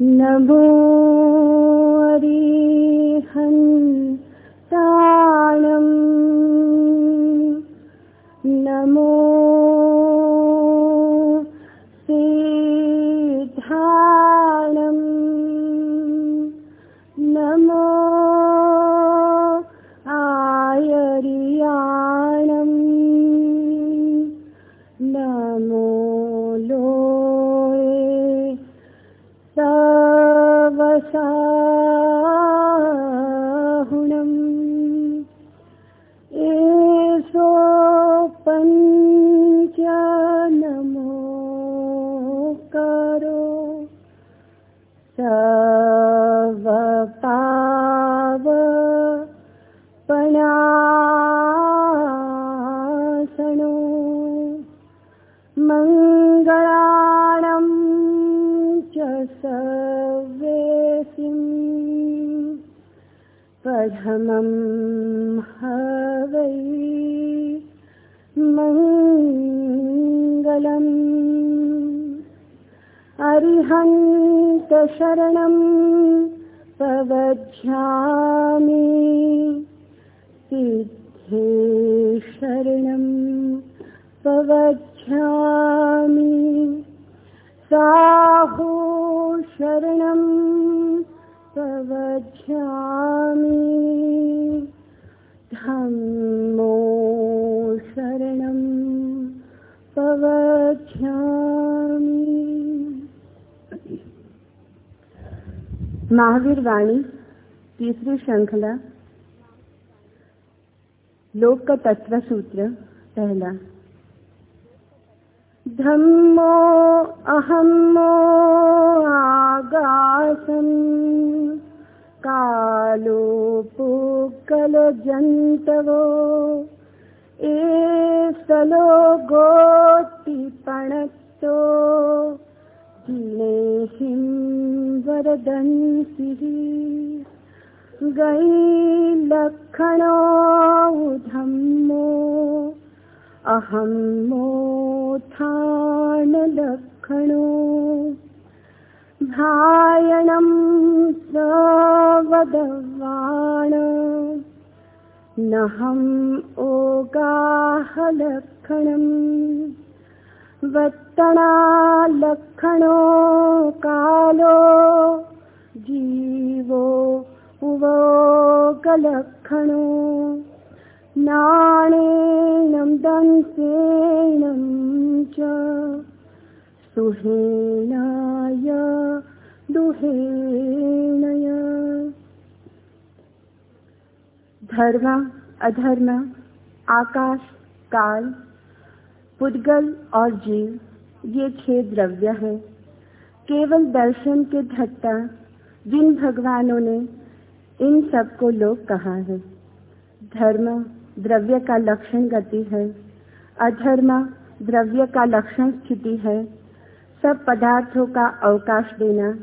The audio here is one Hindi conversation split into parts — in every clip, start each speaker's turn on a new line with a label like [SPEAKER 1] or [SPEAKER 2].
[SPEAKER 1] नमो अरिहन्ताणम् महावीर वाणी तीसरी श्रृंखला लोक का तत्व सूत्र, पहला। धम्मो अहम्मो आगासम् कालो पुक्कलजन्तवो एसलो गोटिपणत्तो जिनेहिं वरदंसिः गैलक्षणो धम्मो अहम्मोत्थानलक्षणो भायणं सवदवाण नहम् ओगाहलक्षणम् वत्तणालक्षणो कालो जीवो उवोगलक्षणो नाणेनं दंसेनं च सुहेणाय दुहेणय धर्म अधर्म आकाश काल पुद्गल और जीव, ये छह द्रव्य हैं। केवल दर्शन के धट्टा जिन भगवानों ने इन सबको लोक कहा है। धर्म, द्रव्य का लक्षण गति है। अधर्म, द्रव्य का लक्षण स्थिति है। सब पदार्थों का अवकाश देना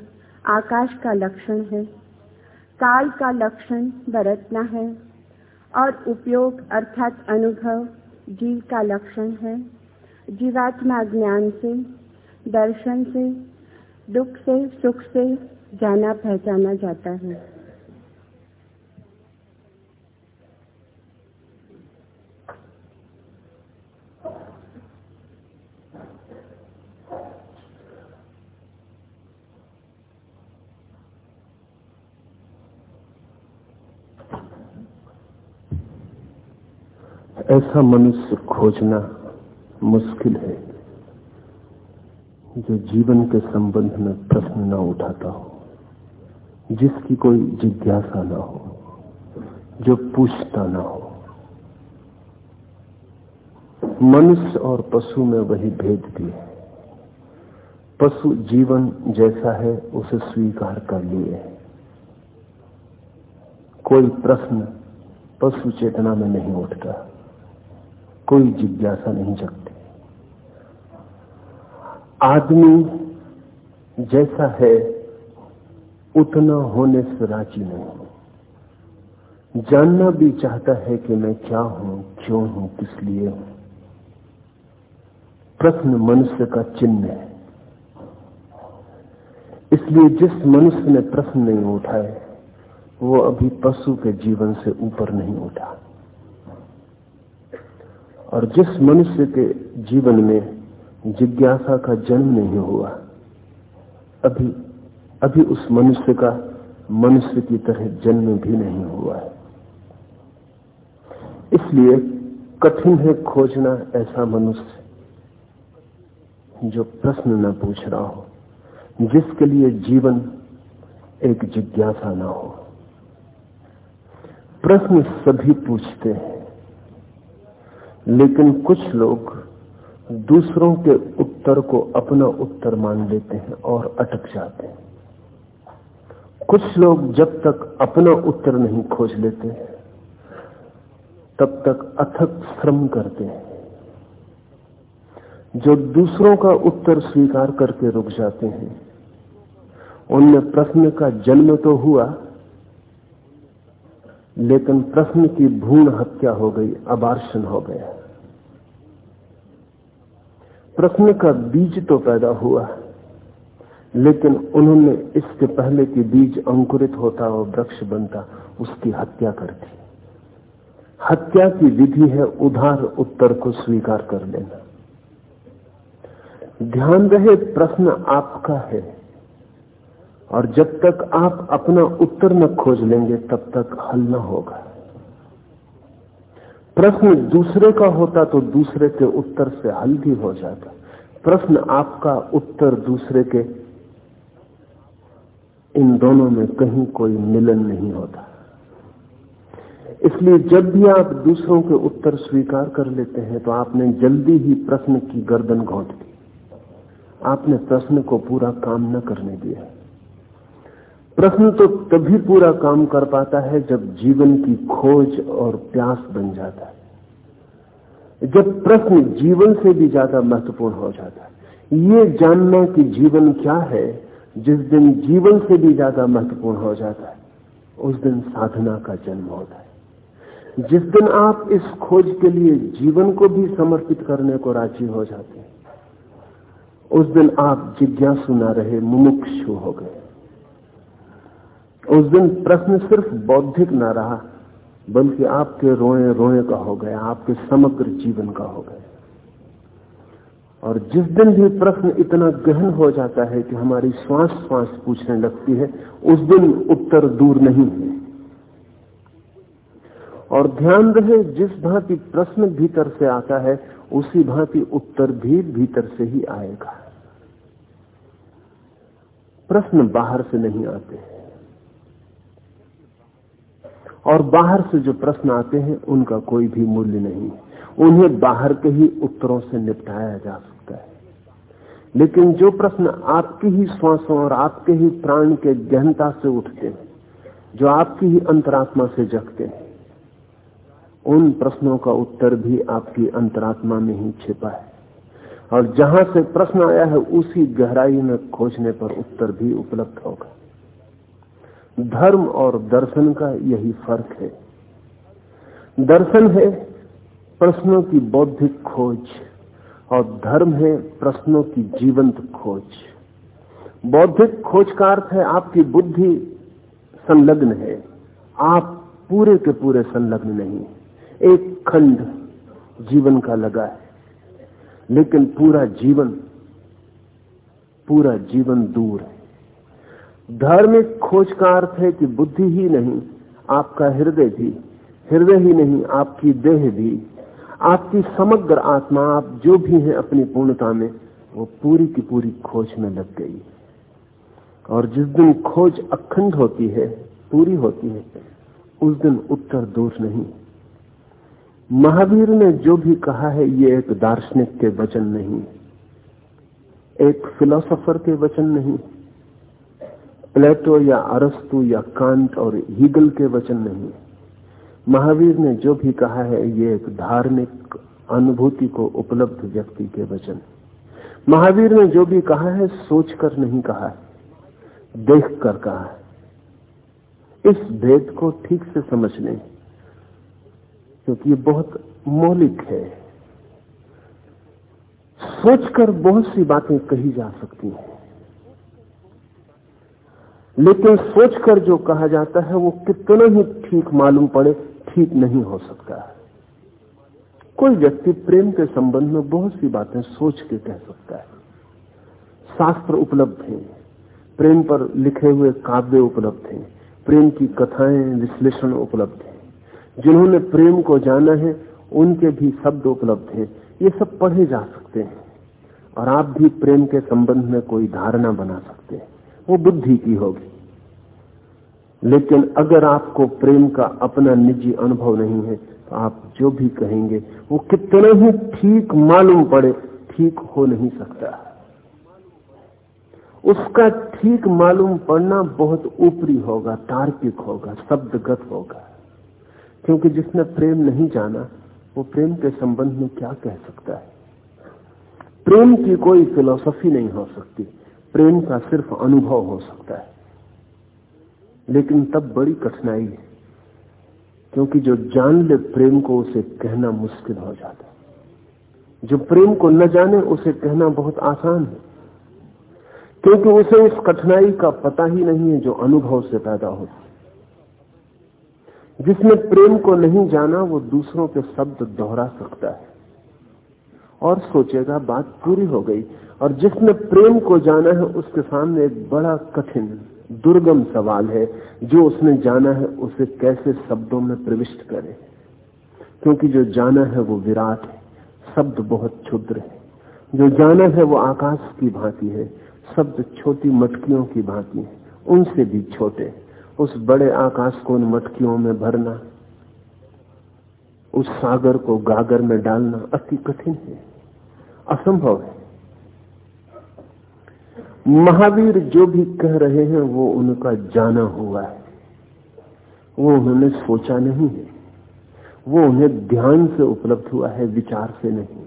[SPEAKER 1] आकाश का लक्षण है। काल का लक्षण बरतना है। और उपयोग अर्थात अनुभव जीव का लक्षण है। जीवात्मा ज्ञान से, दर्शन से, दुख से, सुख से जाना पहचाना जाता है।
[SPEAKER 2] ऐसा मनुष्य खोजना मुश्किल है जो जीवन के संबंध में प्रश्न न उठाता हो, जिसकी कोई जिज्ञासा न हो, जो पूछता ना हो। मनुष्य और पशु में वही भेद भी है। पशु जीवन जैसा है, उसे स्वीकार कर लिए कोई प्रश्न पशु चेतना में नहीं उठता, कोई जिज्ञासा नहीं जगती। आदमी जैसा है, उतना होने से राज़ी नहीं। जानना भी चाहता है कि मैं क्या हूँ, क्यों हूँ, किस लिए हूँ। प्रश्न मनुष्य का चिन्ह है। इसलिए जिस मनुष्य ने प्रश्न नहीं उठाए वो अभी पशु के जीवन से ऊपर नहीं उठा। और जिस मनुष्य के जीवन में जिज्ञासा का जन्म नहीं हुआ। अभी अभी उस मनुष्य का मनुष्य की तरह जन्म भी नहीं हुआ है। इसलिए कठिन है खोजना ऐसा मनुष्य जो प्रश्न न पूछ रहा हो, जिसके लिए जीवन एक जिज्ञासा न हो। प्रश्न सभी पूछते हैं, लेकिन कुछ लोग दूसरों के उत्तर को अपना उत्तर मान लेते हैं और अटक जाते हैं। कुछ लोग जब तक अपना उत्तर नहीं खोज लेते तब तक अथक श्रम करते हैं। जो दूसरों का उत्तर स्वीकार करके रुक जाते हैं, उनमें प्रश्न का जन्म तो हुआ, लेकिन प्रश्न की भूण हत्या हो गई अबार्शन हो गया। प्रश्न का बीज तो पैदा हुआ, लेकिन उन्होंने इसके पहले कि बीज अंकुरित होता और वृक्ष बनता, उसकी हत्या कर दी। हत्या की विधि है उधार उत्तर को स्वीकार कर लेना। ध्यान रहे, प्रश्न आपका है, और जब तक आप अपना उत्तर न खोज लेंगे, तब तक हल न होगा। प्रश्न दूसरे का होता तो दूसरे के उत्तर से हल भी हो जाता। प्रश्न आपका उत्तर दूसरे के, इन दोनों में कहीं कोई मिलन नहीं होता। इसलिए जब भी आप दूसरों के उत्तर स्वीकार कर लेते हैं तो आपने जल्दी ही प्रश्न की गर्दन घोट दी। आपने प्रश्न को पूरा काम न करने दिया। प्रश्न तो तभी पूरा काम कर पाता है जब जीवन की खोज और प्यास बन जाता है। जब प्रश्न जीवन से भी ज़्यादा महत्वपूर्ण हो जाता है। ये जानना कि जीवन क्या है, जिस दिन जीवन से भी ज़्यादा महत्वपूर्ण हो जाता है, उस दिन साधना का जन्म होता है। जिस दिन आप इस खोज के लिए जीवन को भी समर्पित करने को राज़ी हो जाते हैं, उस दिन आप जिज्ञासु ना रहे, मुमुक्षु हो गए। उस दिन प्रश्न सिर्फ़ बौद्धिक ना रहा, बल्कि आपके रोए रोए का हो गया, आपके समग्र जीवन का हो गया। और जिस दिन भी प्रश्न इतना गहन हो जाता है कि हमारी श्वास श्वास पूछने लगती है, उस दिन उत्तर दूर नहीं है। और ध्यान रहे, जिस भांति प्रश्न भीतर से आता है, उसी भांति उत्तर भी भीतर से ही आएगा। प्रश्न बाहर से नहीं आते और बाहर से जो प्रश्न आते हैं, उनका कोई भी मूल्य नहीं। उन्हें बाहर के ही उत्तरों से निपटाया जा सकता है। लेकिन जो प्रश्न आपकी ही श्वासों और आपके ही प्राण के गहनता से उठते हैं, जो आपकी ही अंतरात्मा से जगते हैं, उन प्रश्नों का उत्तर भी आपकी अंतरात्मा में ही छिपा है। और जहाँ से प्रश्न आया है, उसी गहराई में खोजने पर उत्तर भी उपलब्ध होगा। धर्म और दर्शन का यही फ़र्क है। दर्शन है प्रश्नों की बौद्धिक खोज और धर्म है प्रश्नों की जीवंत खोज। बौद्धिक खोज का अर्थ है आपकी बुद्धि संलग्न है। आप पूरे के पूरे संलग्न नहीं। एक खंड जीवन का लगा है। लेकिन पूरा जीवन पूरा जीवन दूर है। धार्मिक खोज का अर्थ है कि बुद्धि ही नहीं, आपका हृदय भी, हृदय ही नहीं, आपकी देह भी, आपकी समग्र आत्मा, आप जो भी हैं अपनी पूर्णता में, वो पूरी की पूरी खोज में लग गई। और जिस दिन खोज अखंड होती है, पूरी होती है, उस दिन उत्तर दूर नहीं। महावीर ने जो भी कहा है, ये एक दार्शनिक के वचन नहीं, एक फिलोसोफर के वचन नहीं। प्लेटो या अरस्तु या कांट और हीगल के वचन नहीं। महावीर ने जो भी कहा है, ये एक धार्मिक अनुभूति को उपलब्ध व्यक्ति के वचन। महावीर ने जो भी कहा है, सोचकर नहीं कहा है देख कर कहा है। इस भेद को ठीक से समझ लें क्योंकि ये बहुत मौलिक है। सोचकर बहुत सी बातें कही जा सकती हैं। लेकिन सोचकर जो कहा जाता है, वो कितना ही ठीक मालूम पड़े, ठीक नहीं हो सकता है। कोई व्यक्ति प्रेम के संबंध में बहुत सी बातें सोच के कह सकता है। शास्त्र उपलब्ध हैं। प्रेम पर लिखे हुए काव्य उपलब्ध हैं। प्रेम की कथाएँ, विश्लेषण उपलब्ध हैं। जिन्होंने प्रेम को जाना है, उनके भी शब्द उपलब्ध हैं। ये सब पढ़े जा सकते हैं। और आप भी प्रेम के संबंध में कोई धारणा बना सकते वो बुद्धि की होगी। लेकिन अगर आपको प्रेम का अपना निजी अनुभव नहीं है तो आप जो भी कहेंगे, वो कितने ही ठीक मालूम पड़े, ठीक हो नहीं सकता। उसका ठीक मालूम पड़ना बहुत ऊपरी होगा, तार्किक होगा, शब्दगत होगा। क्योंकि जिसने प्रेम नहीं जाना, वो प्रेम के संबंध में क्या कह सकता है? प्रेम की कोई फिलोसफी नहीं हो सकती। प्रेम का सिर्फ़ अनुभव हो सकता है। लेकिन तब बड़ी कठिनाई है, क्योंकि जो जान ले प्रेम को, उसे कहना मुश्किल हो जाता है। जो प्रेम को न जाने, उसे कहना बहुत आसान है, क्योंकि उसे उस कठिनाई का पता ही नहीं है जो अनुभव से पैदा होती जिसने प्रेम को नहीं जाना, वो दूसरों के शब्द दोहरा सकता है। और सोचेगा, बात पूरी हो गई और जिसने प्रेम को जाना है उसके सामने एक बड़ा कठिन, दुर्गम सवाल है। जो उसने जाना है, उसे कैसे शब्दों में प्रविष्ट करे? क्योंकि जो जाना है, वो विराट है। शब्द बहुत क्षुद्र है। जो जाना है, वो आकाश की भांति है। शब्द छोटी मटकियों की भांति है। उनसे भी छोटे। उस बड़े आकाश को उन मटकियों में भरना, उस सागर को गागर में डालना अति कठिन है। असंभव है। महावीर जो भी कह रहे हैं, वो उनका जाना हुआ है। वो उन्होंने सोचा नहीं है। वो उन्हें ध्यान से उपलब्ध हुआ है, विचार से नहीं।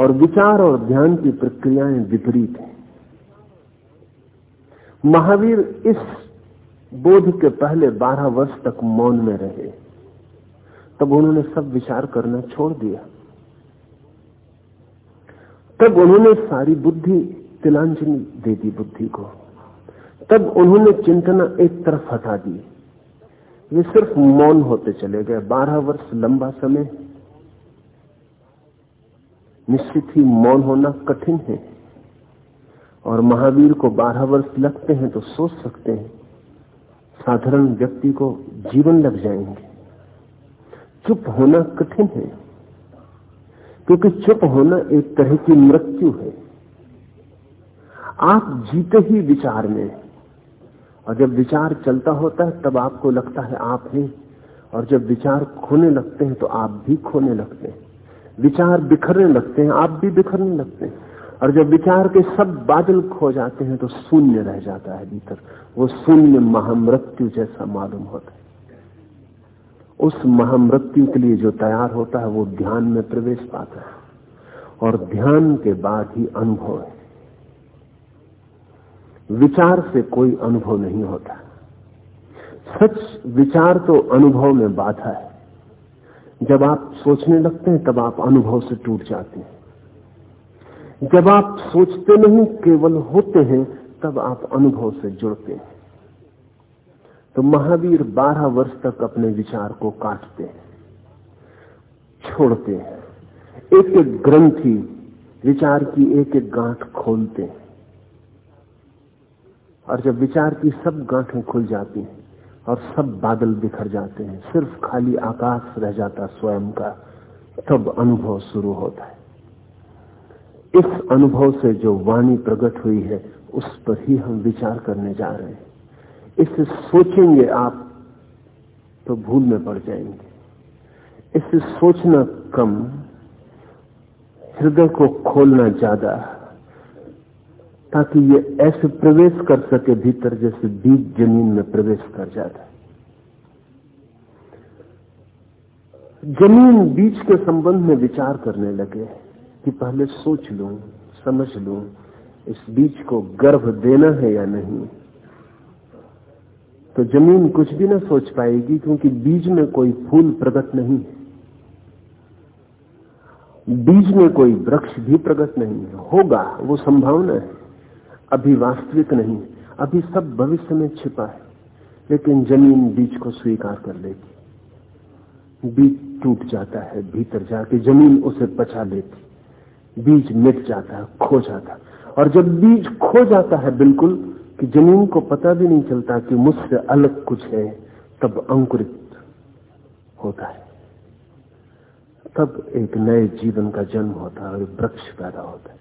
[SPEAKER 2] और विचार और ध्यान की प्रक्रियाएँ विपरीत हैं। महावीर इस बोध के पहले बारह वर्ष तक मौन में रहे। तब उन्होंने सब विचार करना छोड़ दिया। तब उन्होंने सारी बुद्धि तिलांजलि दे दी बुद्धि को। तब उन्होंने चिंतना एक तरफ़ हटा दी। वे सिर्फ़ मौन होते चले गए। बारह वर्ष लंबा समय। निश्चित ही मौन होना कठिन है। और महावीर को बारह वर्ष लगते हैं तो सोच सकते हैं। साधारण व्यक्ति को जीवन लग जाएँगे। चुप होना कठिन है। क्योंकि चुप होना एक तरह की मृत्यु है। आप जीते ही विचार में। और जब विचार चलता होता है, तब आपको लगता है आप हैं। और जब विचार खोने लगते हैं तो आप भी खोने लगते हैं। विचार बिखरने लगते हैं, आप भी बिखरने लगते हैं। और जब विचार के सब बादल खो जाते हैं तो शून्य रह जाता है भीतर। वो शून्य महामृत्यु जैसा मालूम होता है। उस महामृत्यु के लिए जो तैयार होता है, वो ध्यान में प्रवेश पाता है। और ध्यान के बाद ही अनुभव है। विचार से कोई अनुभव नहीं होता। सच विचार तो अनुभव में बाधा है। जब आप सोचने लगते हैं, तब आप अनुभव से टूट जाते हैं। जब आप सोचते नहीं, केवल होते हैं, तब आप अनुभव से जुड़ते हैं। तो महावीर बारह वर्ष तक अपने विचार को काटते हैं, छोड़ते हैं। एक एक ग्रंथि, विचार की एक एक गांठ खोलते हैं। और जब विचार की सब गांठें खुल जाती हैं और सब बादल बिखर जाते हैं, सिर्फ़ खाली आकाश रह जाता स्वयं का, तब अनुभव शुरू होता है। इस अनुभव से जो वाणी प्रकट हुई है, उस पर ही हम विचार करने जा रहे हैं। इससे सोचेंगे आप तो भूल में पड़ जाएँगे। इससे सोचना कम, हृदय को खोलना ज़्यादा ताकि ये ऐसे प्रवेश कर सके भीतर जैसे बीज ज़मीन में प्रवेश कर जाता है। ज़मीन बीज के संबंध में विचार करने लगे कि पहले सोच लू, समझ लू, इस बीज को गर्भ देना है या नहीं। तो ज़मीन कुछ भी ना सोच पाएगी क्योंकि बीज में कोई फूल प्रकट नहीं है। बीज में कोई वृक्ष भी प्रकट नहीं है। होगा, वो संभावना है। अभी वास्तविक नहीं अभी सब भविष्य में छिपा है। लेकिन ज़मीन बीज को स्वीकार कर लेती। बीज टूट जाता है, भीतर जाके ज़मीन उसे पचा लेती। बीज मिट जाता है खो जाता। और जब बीज खो जाता है बिल्कुल, कि ज़मीन को पता भी नहीं चलता कि मुझसे अलग कुछ है, तब अंकुरित होता है। तब एक नए जीवन का जन्म होता है और वृक्ष पैदा होता है।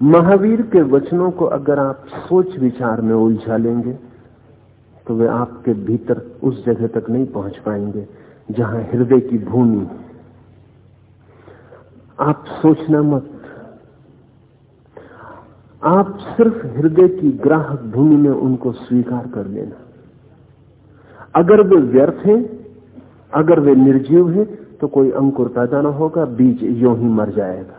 [SPEAKER 2] महावीर के वचनों को अगर आप सोच विचार में उलझा लेंगे तो वे आपके भीतर उस जगह तक नहीं पहुँच पाएँगे, जहाँ हृदय की भूमि आप सोचना मत। आप सिर्फ़ हृदय की ग्राहक भूमि में उनको स्वीकार कर लेना। अगर वे व्यर्थ हैं, अगर वे निर्जीव हैं तो कोई अंकुर पैदा ना होगा, बीज यो ही मर जाएगा।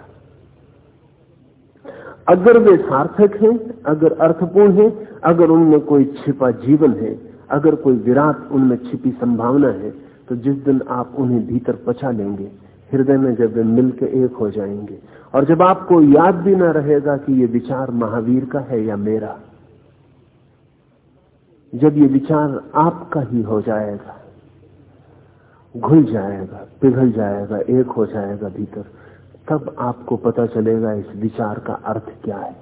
[SPEAKER 2] अगर वे सार्थक हैं, अगर अर्थपूर्ण हैं, अगर उनमें कोई छिपा जीवन है, अगर कोई विराट उनमें छिपी संभावना है तो जिस दिन आप उन्हें भीतर पचा लेंगे, हृदय में जब वे मिलकर एक हो जाएँगे। और जब आपको याद भी ना रहेगा कि ये विचार महावीर का है या मेरा, जब ये विचार आपका ही हो जाएगा, घुल जाएगा, पिघल जाएगा, एक हो जाएगा भीतर तब आपको पता चलेगा इस विचार का अर्थ क्या है।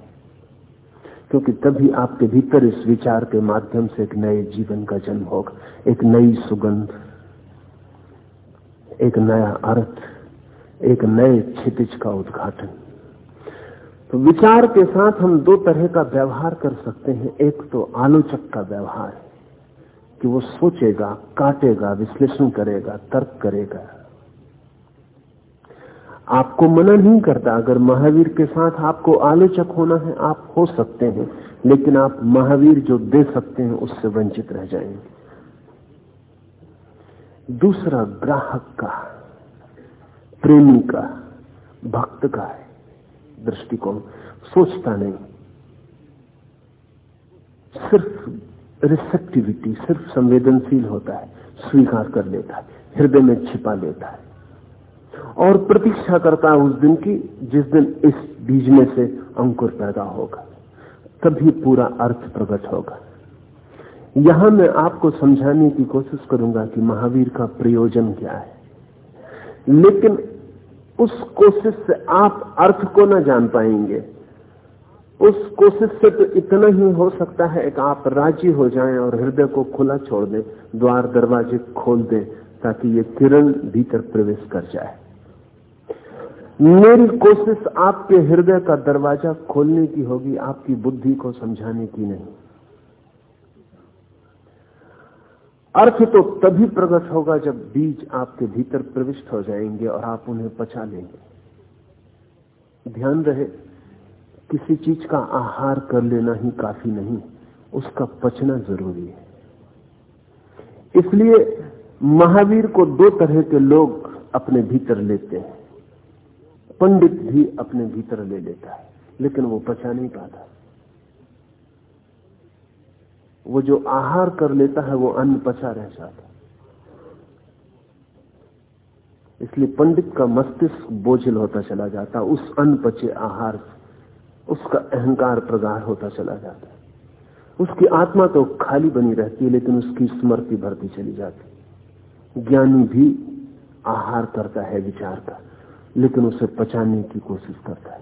[SPEAKER 2] क्योंकि तभी आपके भीतर इस विचार के माध्यम से एक नए जीवन का जन्म होगा, एक नई सुगंध, एक नया अर्थ, एक नए क्षितिज का उद्घाटन। तो विचार के साथ हम दो तरह का व्यवहार कर सकते हैं। एक तो आलोचक का व्यवहार कि वो सोचेगा, काटेगा, विश्लेषण करेगा, तर्क करेगा। आपको मना नहीं करता। अगर महावीर के साथ आपको आलोचक होना है, आप हो सकते हैं, लेकिन आप महावीर जो दे सकते हैं, उससे वंचित रह जाएँगे। दूसरा, ग्राहक का, प्रेमी का, भक्त का है दृष्टिकोण। सोचता नहीं। सिर्फ़ रिसेप्टिविटी सिर्फ़ संवेदनशील होता है, स्वीकार कर लेता है, हृदय में छिपा लेता है। और प्रतीक्षा करता है उस दिन की, जिस दिन इस बीज में से अंकुर पैदा होगा, तभी पूरा अर्थ प्रकट होगा। यहाँ मैं आपको समझाने की कोशिश करूँगा कि महावीर का प्रयोजन क्या है। लेकिन उस कोशिश से आप अर्थ को ना जान पाएँगे। उस कोशिश से तो इतना ही हो सकता है कि आप राज़ी हो जाएँ और हृदय को खुला छोड़ दें, द्वार दरवाजे खोल दें, ताकि ये किरण भीतर प्रवेश कर जाए। मेरी कोशिश आपके हृदय का दरवाज़ा खोलने की होगी, आपकी बुद्धि को समझाने की नहीं। अर्थ तो तभी प्रकट होगा जब बीज आपके भीतर प्रविष्ट हो जाएँगे और आप उन्हें पचा लेंगे। ध्यान रहे, किसी चीज़ का आहार कर लेना ही काफ़ी नहीं, उसका पचना ज़रूरी है। इसलिए महावीर को दो तरह के लोग अपने भीतर लेते हैं। पंडित भी अपने भीतर ले लेता है, लेकिन वो पचा नहीं पाता। वो जो आहार कर लेता है, वो अन्न पचा रह जाता इसलिए पंडित का मस्तिष्क बोझिल होता चला जाता, उस अन्न पचे आहार से, उसका अहंकार प्रगाढ़ होता चला जाता। उसकी आत्मा तो खाली बनी रहती है, लेकिन उसकी स्मृति भरती चली जाती ज्ञानी भी आहार करता है, विचार का लेकिन उसे पचाने की कोशिश करता है।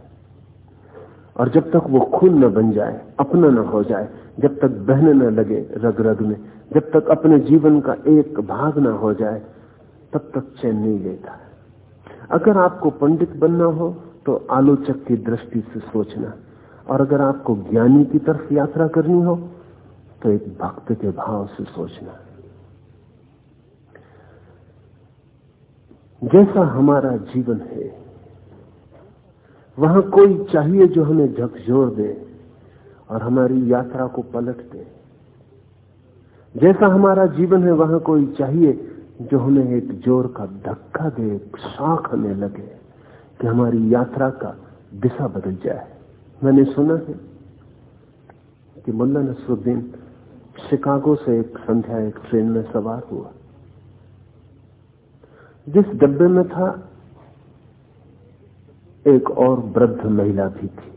[SPEAKER 2] और जब तक वो खून न बन जाए, अपना न हो जाए, जब तक बहने न लगे रग रग में, जब तक अपने जीवन का एक भाग न हो जाए, तब तक चैन नहीं लेता अगर आपको पंडित बनना हो तो आलोचक की दृष्टि से सोचना। और अगर आपको ज्ञानी की तरफ़ यात्रा करनी हो तो एक भक्त के भाव से सोचना। जैसा हमारा जीवन है, वहाँ कोई चाहिए जो हमें झकझोर दे और हमारी यात्रा को पलट दे। जैसा हमारा जीवन है, वहाँ कोई चाहिए जो हमें एक ज़ोर का धक्का दे, एक शाख हमें लगे कि हमारी यात्रा का दिशा बदल जाए। मैंने सुना है कि मुल्ला नसरुद्दीन शिकागो से एक संध्या एक ट्रेन में सवार हुआ। जिस डब्बे में था, एक और वृद्ध महिला भी थी।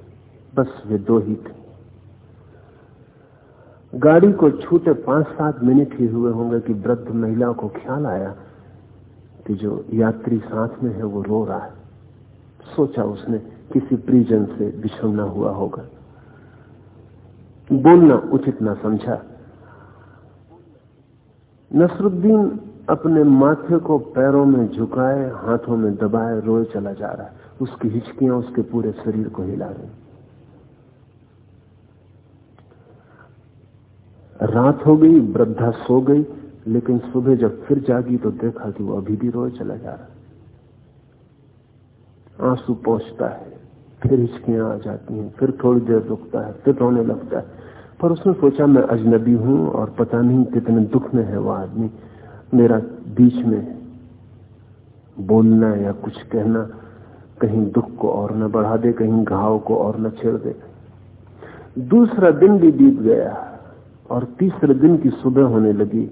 [SPEAKER 2] बस वे दो ही थे। गाड़ी को छूटे पाँच सात मिनट ही हुए होंगे कि वृद्ध महिला को ख्याल आया कि जो यात्री साथ में है, वो रो रहा है। सोचा उसने किसी प्रिजन से बिछड़ना हुआ होगा। बोलना उचित ना समझा। नसरुद्दीन अपने माथे को पैरों में झुकाए, हाथों में दबाए, रोए चला जा रहा है। उसकी हिचकियाँ उसके पूरे शरीर को हिला रही रात हो गई, वृद्धा सो गई, लेकिन सुबह जब फिर जागी तो देखा कि वो अभी भी रोए चला जा रहा आँसू पहुँचता है, फिर हिचकियाँ आ जाती हैं, फिर थोड़ी देर रुकता है, फिर रोने लगता है। पर उसने सोचा, मैं अजनबी हूँ और पता नहीं कितने दुख में है वो आदमी। मेरा बीच में बोलना या कुछ कहना, कहीं दुख को और न बढ़ा दे, कहीं घाव को और न छेड़ दे। दूसरा दिन भी बीत गया और तीसरे दिन की सुबह होने लगी।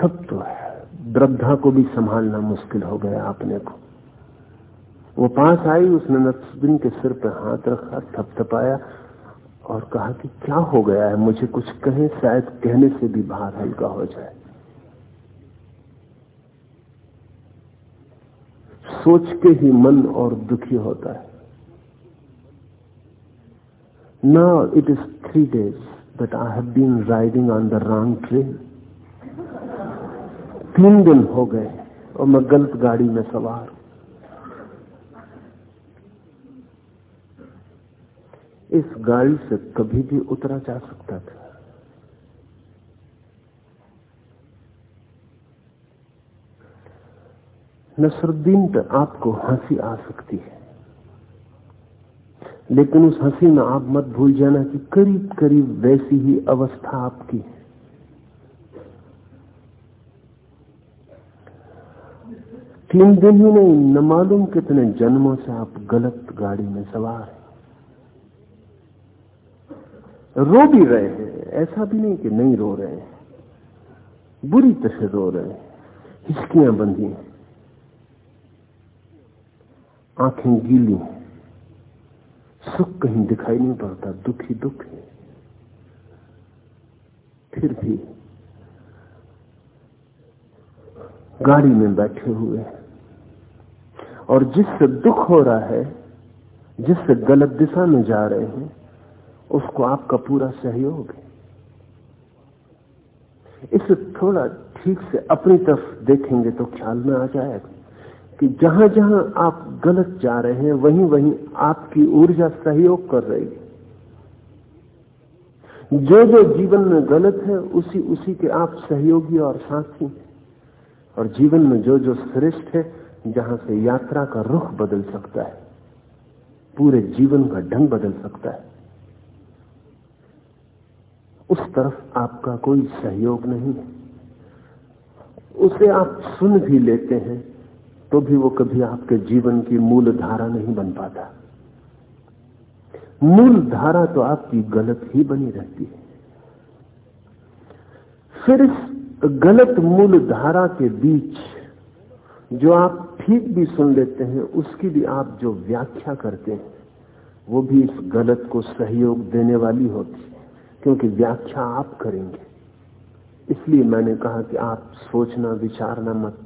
[SPEAKER 2] तब तो वृद्धा को भी संभालना मुश्किल हो गया अपने को। वो पास आई, उसने नक्सुद्दीन के सिर पर हाथ रखा, थपथपाया और कहा कि क्या हो गया है? मुझे कुछ कहे, शायद कहने से भी बाहर हल्का हो जाए। सोच के ही मन और दुखी होता है। Now it is three days that I have been riding on the wrong train तीन दिन हो गए और मैं गलत गाड़ी में सवार इस गाड़ी से कभी भी उतरा जा सकता था। नसरुद्दीन पर आपको हँसी आ सकती है। लेकिन उस हँसी में आप मत भूल जाना कि करीब करीब वैसी ही अवस्था आपकी है। तीन दिन ही नहीं, न मालूम कितने जन्मों से आप गलत गाड़ी में सवार हैं। रो भी रहे हैं। ऐसा भी नहीं कि नहीं रो रहे हैं। बुरी तरह रो रहे हैं। हिचकियाँ बंधी आँखें गीली सुख कहीं दिखाई नहीं पड़ता। दुख ही दुख है। फिर भी गाड़ी में बैठे हुए और जिससे दुख हो रहा है, जिससे गलत दिशा में जा रहे हैं उसको आपका पूरा सहयोग है। इसे थोड़ा ठीक से अपनी तरफ़ देखेंगे तो ख्याल में आ जाएगा कि जहाँ जहाँ आप गलत जा रहे हैं वहीं वहीं आपकी ऊर्जा सहयोग कर रही है। जो जो जीवन में गलत है उसी उसी के आप सहयोगी और साथी हैं। और जीवन में जो जो श्रेष्ठ है, जहाँ से यात्रा का रुख बदल सकता है, पूरे जीवन का ढंग बदल सकता है। उस तरफ़ आपका कोई सहयोग नहीं है। उसे आप सुन भी लेते हैं तो भी वो कभी आपके जीवन की मूल धारा नहीं बन पाता। मूल धारा तो आपकी गलत ही बनी रहती है। फिर इस गलत मूल धारा के बीच जो आप ठीक भी सुन लेते हैं, उसकी भी आप जो व्याख्या करते हैं, वो भी इस गलत को सहयोग देने वाली होती है। क्योंकि व्याख्या आप करेंगे। इसलिए मैंने कहा कि आप सोचना, विचारना मत।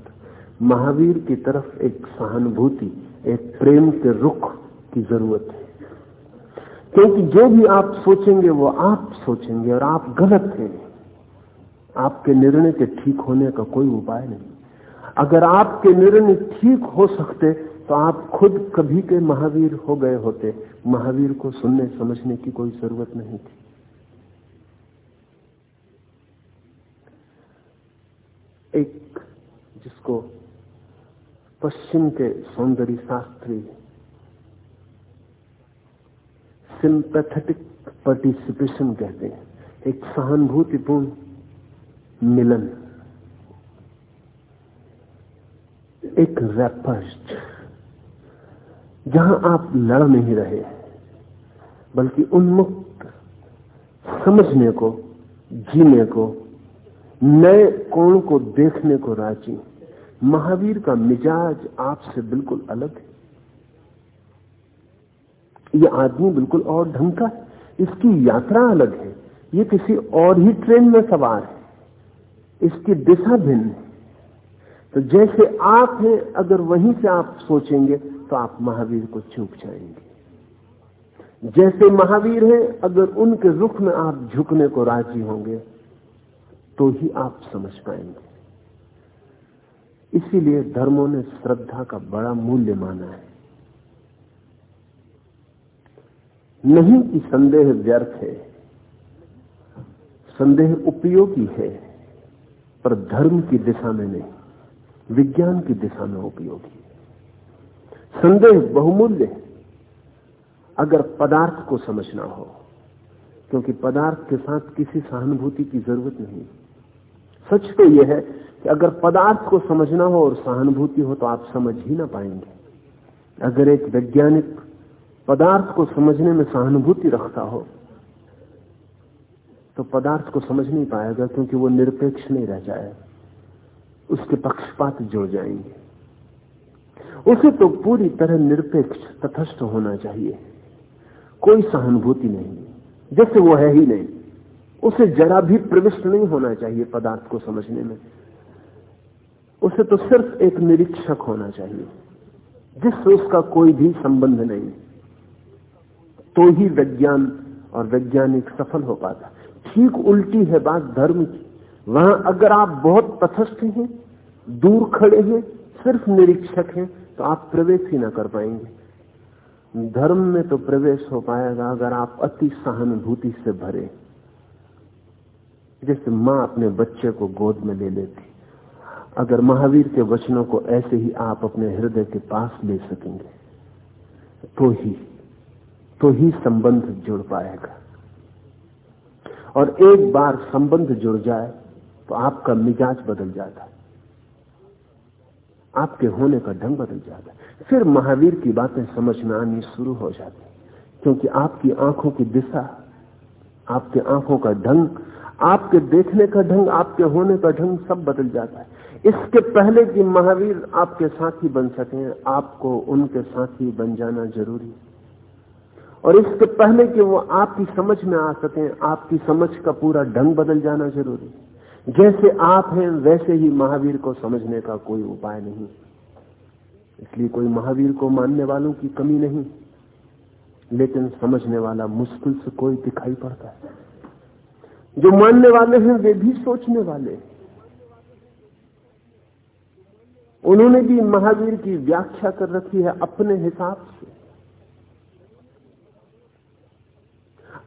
[SPEAKER 2] महावीर की तरफ़ एक सहानुभूति, एक प्रेम के रुख की ज़रूरत है। क्योंकि जो भी आप सोचेंगे, वो आप सोचेंगे और आप गलत हैं। आपके निर्णय के ठीक होने का कोई उपाय नहीं। अगर आपके निर्णय ठीक हो सकते तो आप खुद कभी के महावीर हो गए होते। महावीर को सुनने, समझने की कोई ज़रूरत नहीं थी। एक जिसको पश्चिम के सौंदर्य शास्त्री, सिंपैथेटिक पार्टिसिपेशन कहते हैं। एक सहानुभूतिपूर्ण मिलन। एक रैपर्स्ट जहाँ आप लड़ नहीं रहे, बल्कि उन्मुक्त समझने को, जीने को नए कोण को देखने को राज़ी। महावीर का मिजाज आपसे बिल्कुल अलग है। ये आदमी बिल्कुल और ढंग का है। इसकी यात्रा अलग है। ये किसी और ही ट्रेन में सवार है। इसकी दिशा भिन्न है। तो जैसे आप हैं, अगर वहीं से आप सोचेंगे तो आप महावीर को चूक जाएँगे। जैसे महावीर हैं, अगर उनके रुख में आप झुकने को राज़ी होंगे तो ही आप समझ पाएँगे। इसीलिए धर्मों ने श्रद्धा का बड़ा मूल्य माना है। नहीं कि संदेह व्यर्थ है, संदेह उपयोगी है, पर धर्म की दिशा में नहीं, विज्ञान की दिशा में उपयोगी संदेह बहुमूल्य है, अगर पदार्थ को समझना हो, क्योंकि पदार्थ के साथ किसी सहानुभूति की ज़रूरत नहीं। सच तो यह है कि अगर पदार्थ को समझना हो और सहानुभूति हो तो आप समझ ही ना पाएँगे। अगर एक वैज्ञानिक पदार्थ को समझने में सहानुभूति रखता हो तो पदार्थ को समझ नहीं पाएगा क्योंकि वो निरपेक्ष नहीं रह जाएगा उसके पक्षपात जुड़ जाएँगे। उसे तो पूरी तरह निरपेक्ष तथस्थ होना चाहिए। कोई सहानुभूति नहीं। जैसे वो है ही नहीं। उसे जरा भी प्रविष्ट नहीं होना चाहिए पदार्थ को समझने में। उसे तो सिर्फ़ एक निरीक्षक होना चाहिए, जिससे उसका कोई भी संबंध नहीं। तो ही विज्ञान और वैज्ञानिक सफल हो पाता। ठीक उल्टी है बात धर्म की। वहाँ अगर आप बहुत तथस्थ हैं, दूर खड़े हैं, सिर्फ़ निरीक्षक हैं तो आप प्रवेश ही ना कर पाएँगे। धर्म में तो प्रवेश हो पाएगा अगर आप अति सहानुभूति से भरे। जैसे माँ अपने बच्चे को गोद में ले लेती। अगर महावीर के वचनों को ऐसे ही आप अपने हृदय के पास ले सकेंगे तो ही तो ही संबंध जुड़ पाएगा। और एक बार संबंध जुड़ जाए तो आपका मिजाज बदल जाता। है आपके होने का ढंग बदल जाता। है फिर महावीर की बातें समझ में आनी शुरू हो जाती, क्योंकि आपकी आँखों की दिशा, आपके आँखों का ढंग आपके देखने का ढंग, आपके होने का ढंग सब बदल जाता है। इसके पहले कि महावीर आपके साथी बन सके, आपको उनके साथी बन जाना ज़रूरी और इसके पहले कि वो आपकी समझ में आ सके, आपकी समझ का पूरा ढंग बदल जाना ज़रूरी जैसे आप हैं, वैसे ही महावीर को समझने का कोई उपाय नहीं। इसलिए कोई महावीर को मानने वालों की कमी नहीं। लेकिन समझने वाला मुश्किल से कोई दिखाई पड़ता है। जो मानने वाले हैं, वे भी सोचने वाले उन्होंने भी महावीर की व्याख्या कर रखी है अपने हिसाब से।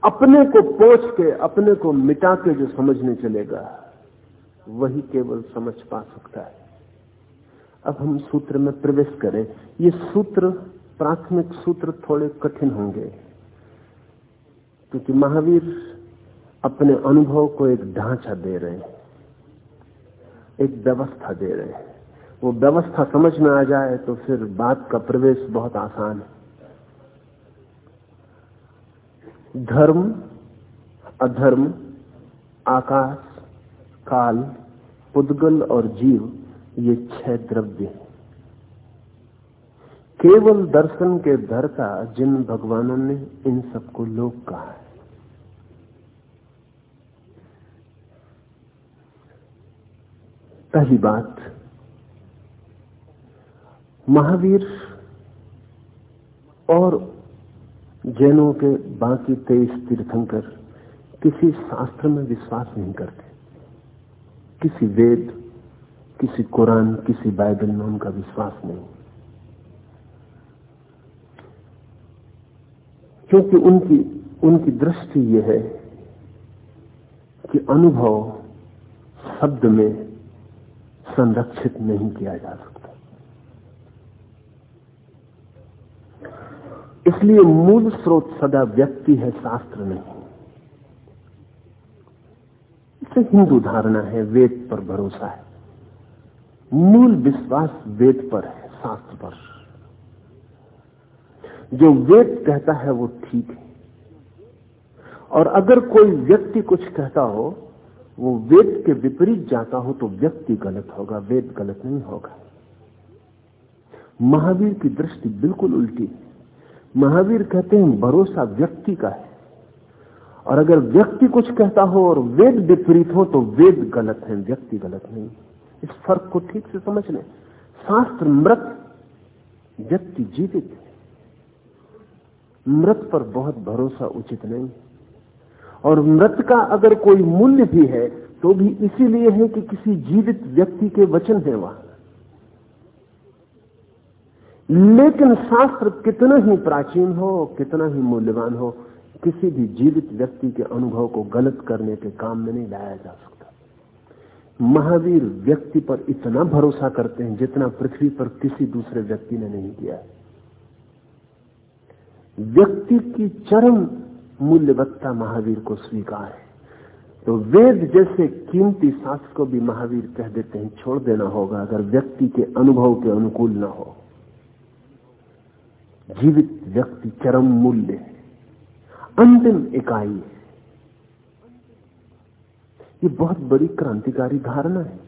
[SPEAKER 2] अपने को पोछ के, अपने को मिटा के जो समझने चलेगा, वही केवल समझ पा सकता है। अब हम सूत्र में प्रवेश करें। ये सूत्र, प्राथमिक सूत्र थोड़े कठिन होंगे, क्योंकि महावीर अपने अनुभव को एक ढांचा दे रहे हैं, एक व्यवस्था दे रहे हैं। वो व्यवस्था समझ में आ जाए तो फिर बात का प्रवेश बहुत आसान है। धर्म, अधर्म, आकाश, काल, पुद्गल और जीव, ये छह द्रव्य हैं। केवल दर्शन के धरता जिन भगवानों ने इन सबको लोक कहा है पहली बात, महावीर और जैनों के बाकी तेईस तीर्थंकर किसी शास्त्र में विश्वास नहीं करते। किसी वेद, किसी कुरान, किसी बाइबल में उनका विश्वास नहीं। क्योंकि उनकी उनकी दृष्टि यह है कि अनुभव शब्द में संरक्षित नहीं किया जा सकता। इसलिए मूल स्रोत सदा व्यक्ति है, शास्त्र नहीं। इसे हिंदू धारणा है, वेद पर भरोसा है। मूल विश्वास वेद पर है, शास्त्र पर। जो वेद कहता है, वो ठीक है। और अगर कोई व्यक्ति कुछ कहता हो वो वेद के विपरीत जाता हो तो व्यक्ति गलत होगा, वेद गलत नहीं होगा। महावीर की दृष्टि बिल्कुल उल्टी है। महावीर कहते हैं, भरोसा व्यक्ति का है। और अगर व्यक्ति कुछ कहता हो और वेद विपरीत हो तो वेद गलत है, व्यक्ति गलत नहीं। इस फ़र्क को ठीक से समझ लें। शास्त्र मृत व्यक्ति जीवित है। मृत पर बहुत भरोसा उचित नहीं। और मृत का अगर कोई मूल्य भी है तो भी इसीलिए है कि किसी जीवित व्यक्ति के वचन है वहाँ। लेकिन शास्त्र कितना ही प्राचीन हो, कितना ही मूल्यवान हो, किसी भी जीवित व्यक्ति के अनुभव को गलत करने के काम में नहीं लाया जा सकता। महावीर व्यक्ति पर इतना भरोसा करते हैं जितना पृथ्वी पर किसी दूसरे व्यक्ति ने नहीं किया। व्यक्ति की चरम मूल्यवत्ता महावीर को स्वीकार है। तो वेद जैसे कीमती शास्त्र को भी महावीर कह देते हैं, छोड़ देना होगा अगर व्यक्ति के अनुभव के अनुकूल न हो। जीवित व्यक्ति चरम मूल्य है। अंतिम इकाई है। ये बहुत बड़ी क्रांतिकारी धारणा है।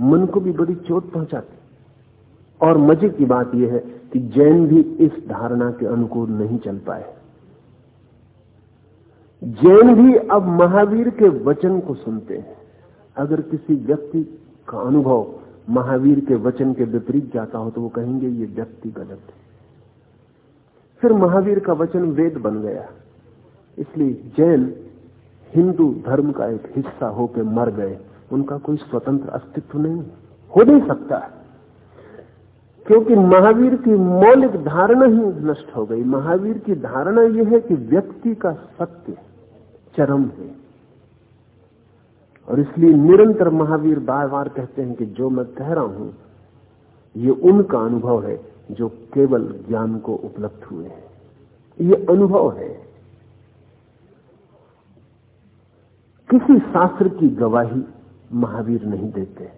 [SPEAKER 2] मन को भी बड़ी चोट पहुंचाती और मज़े की बात यह है कि जैन भी इस धारणा के अनुकूल नहीं चल पाए। जैन भी अब महावीर के वचन को सुनते हैं। अगर किसी व्यक्ति का अनुभव महावीर के वचन के विपरीत जाता हो तो वो कहेंगे, ये व्यक्ति गलत है। फिर महावीर का वचन वेद बन गया। इसलिए जैन हिंदू धर्म का एक हिस्सा होकर मर गए। उनका कोई स्वतंत्र अस्तित्व नहीं। हो नहीं सकता। क्योंकि महावीर की मौलिक धारणा ही नष्ट हो गई। महावीर की धारणा यह है कि व्यक्ति का सत्य चरम है। और इसलिए निरंतर महावीर बार बार कहते हैं कि जो मैं कह रहा हूँ, ये उनका अनुभव है जो केवल ज्ञान को उपलब्ध हुए हैं। ये अनुभव है। किसी शास्त्र की गवाही महावीर नहीं देते।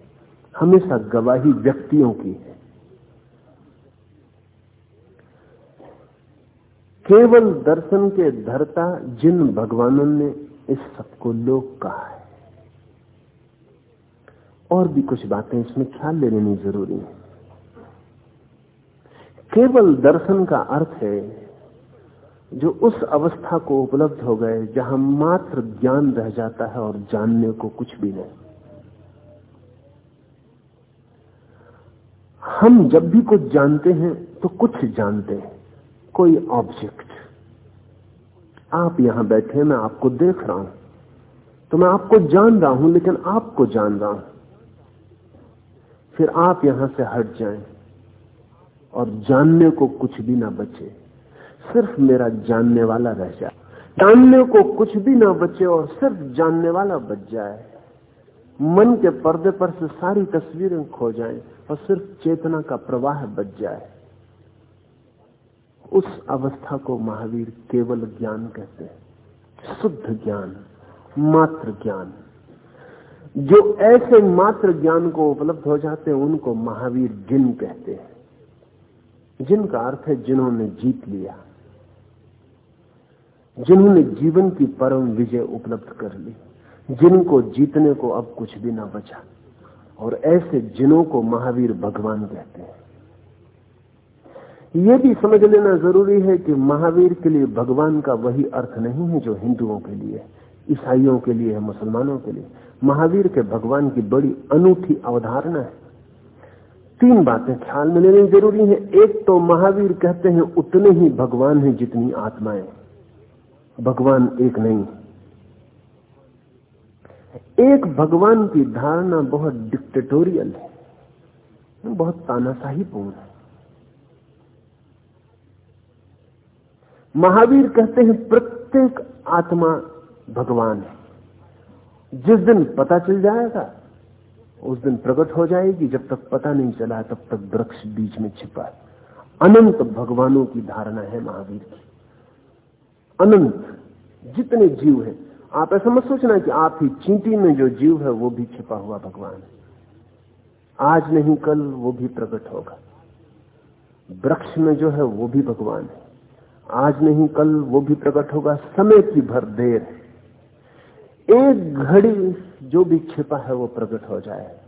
[SPEAKER 2] हमेशा गवाही व्यक्तियों की है। केवल दर्शन के धरता जिन भगवानों ने इस सबको लोक कहा है। और भी कुछ बातें इसमें ख्याल ले लेनी ज़रूरी है। केवल दर्शन का अर्थ है जो उस अवस्था को उपलब्ध हो गए जहाँ मात्र ज्ञान रह जाता है और जानने को कुछ भी नहीं। हम जब भी कुछ जानते हैं तो कुछ जानते हैं। कोई ऑब्जेक्ट आप यहाँ बैठे, मैं आपको देख रहा हूँ। तो मैं आपको जान रहा हूँ, लेकिन आपको जान रहा हूँ। फिर आप यहाँ से हट जाएँ और जानने को कुछ भी ना बचे। सिर्फ़ मेरा जानने वाला रह जाए। जानने को कुछ भी ना बचे और सिर्फ़ जानने वाला बच जाए। मन के पर्दे पर से सारी तस्वीरें खो जाएँ और सिर्फ़ चेतना का प्रवाह बच जाए। उस अवस्था को महावीर केवल ज्ञान कहते हैं। शुद्ध ज्ञान, मात्र ज्ञान। जो ऐसे मात्र ज्ञान को उपलब्ध हो जाते हैं, उनको महावीर जिन कहते हैं। जिनका अर्थ है जिन्होंने जीत लिया। जिन्होंने जीवन की परम विजय उपलब्ध कर ली। जिनको जीतने को अब कुछ भी ना बचा। और ऐसे जिनों को महावीर भगवान कहते हैं। यह भी समझ लेना ज़रूरी है कि महावीर के लिए भगवान का वही अर्थ नहीं है जो हिंदुओं के लिए, ईसाइयों के लिए है मुसलमानों के लिए। महावीर के भगवान की बड़ी अनूठी अवधारणा है। तीन बातें ख्याल में लेनी ज़रूरी है। एक तो महावीर कहते हैं, उतने ही भगवान हैं जितनी आत्माएँ। भगवान एक नहीं। एक भगवान की धारणा बहुत डिक्टेटोरियल है। बहुत तानाशाही पूर्ण है। महावीर कहते हैं, प्रत्येक आत्मा भगवान है। जिस दिन पता चल जाएगा, उस दिन प्रकट हो जाएगी। जब तक पता नहीं चला, तब तक वृक्ष बीच में छिपा है। अनंत भगवानों की धारणा है महावीर की। अनंत जितने जीव हैं, आप ऐसा मत सोचना कि आप ही चींटी में जो जीव है, वो भी छिपा हुआ भगवान है। आज नहीं, कल वो भी प्रकट होगा। वृक्ष में जो है, वो भी भगवान है। आज नहीं, कल वो भी प्रकट होगा। समय की भर देर एक घड़ी जो भी छिपा है, वो प्रकट हो जाए।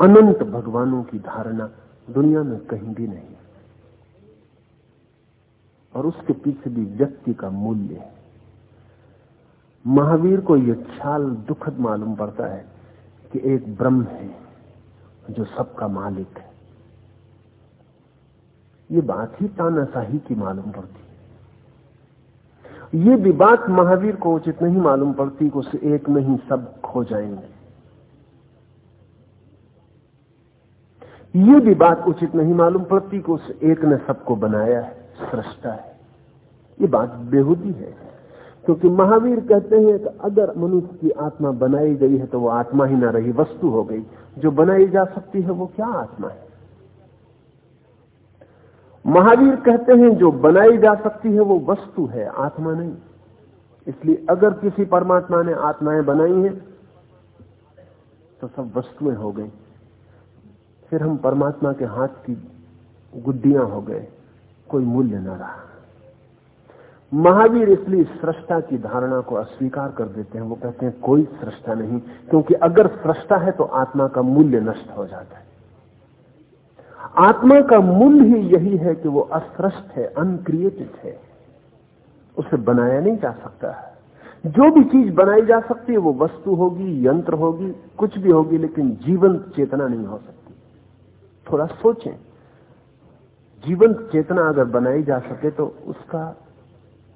[SPEAKER 2] अनंत भगवानों की धारणा दुनिया में कहीं भी नहीं। और उसके पीछे भी व्यक्ति का मूल्य है। महावीर को यह ख्याल दुखद मालूम पड़ता है कि एक ब्रह्म है जो सबका मालिक है। ये बात ही तानाशाही की मालूम पड़ती। ये भी बात महावीर को उचित नहीं मालूम पड़ती कि उसे एक में ही सब खो जाएँगे। ये भी बात उचित नहीं मालूम पड़ती कि उस एक ने सबको बनाया है, सृष्टा है। ये बात बेहूदी है, क्योंकि महावीर कहते हैं कि अगर मनुष्य की आत्मा बनाई गई है तो वो आत्मा ही ना रही, वस्तु हो गई। जो बनाई जा सकती है वो क्या आत्मा है? महावीर कहते हैं, जो बनाई जा सकती है वो वस्तु है, आत्मा नहीं। इसलिए अगर किसी परमात्मा ने आत्माएँ बनाई हैं तो सब वस्तुएँ हो गई। फिर हम परमात्मा के हाथ की गुड्डियाँ हो गए, कोई मूल्य न रहा। महावीर इसलिए सृष्टा की धारणा को अस्वीकार कर देते हैं। वो कहते हैं, कोई सृष्टा नहीं, क्योंकि अगर सृष्टा है तो आत्मा का मूल्य नष्ट हो जाता है। आत्मा का मूल्य ही यही है कि वो असृष्ट है अनक्रिएटेड है। उसे बनाया नहीं जा सकता है। जो भी चीज़ बनाई जा सकती है, वो वस्तु होगी, यंत्र होगी, कुछ भी होगी, लेकिन जीवंत चेतना नहीं हो सकती। थोड़ा सोचें। जीवंत चेतना अगर बनाई जा सके तो उसका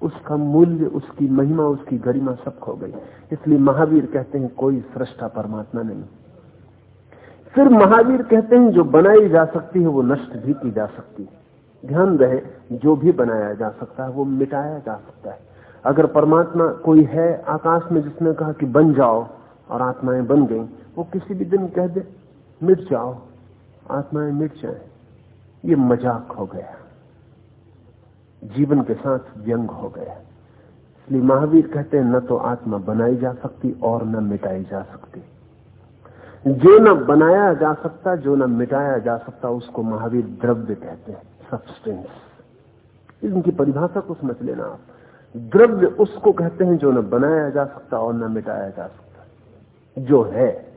[SPEAKER 2] उसका मूल्य, उसकी महिमा, उसकी गरिमा सब खो गई। इसलिए महावीर कहते हैं, कोई सृष्टा परमात्मा नहीं। फिर महावीर कहते हैं, जो बनाई जा सकती है, वो नष्ट भी की जा सकती है। ध्यान रहे, जो भी बनाया जा सकता है, वो मिटाया जा सकता है। अगर परमात्मा कोई है आकाश में जिसने कहा कि बन जाओ, और आत्माएँ बन गई, वो किसी भी दिन कह दे, मिट जाओ, आत्माएँ मिट जाए। ये मज़ाक हो गया। जीवन के साथ व्यंग हो गया। इसलिए महावीर कहते हैं, न तो आत्मा बनाई जा सकती और न मिटाई जा सकती। जो न बनाया जा सकता, जो न मिटाया जा सकता, उसको महावीर द्रव्य कहते हैं सब्सटेंस इनकी परिभाषा को समझ लेना आप। द्रव्य उसको कहते हैं जो न बनाया जा सकता और न मिटाया जा सकता, जो है।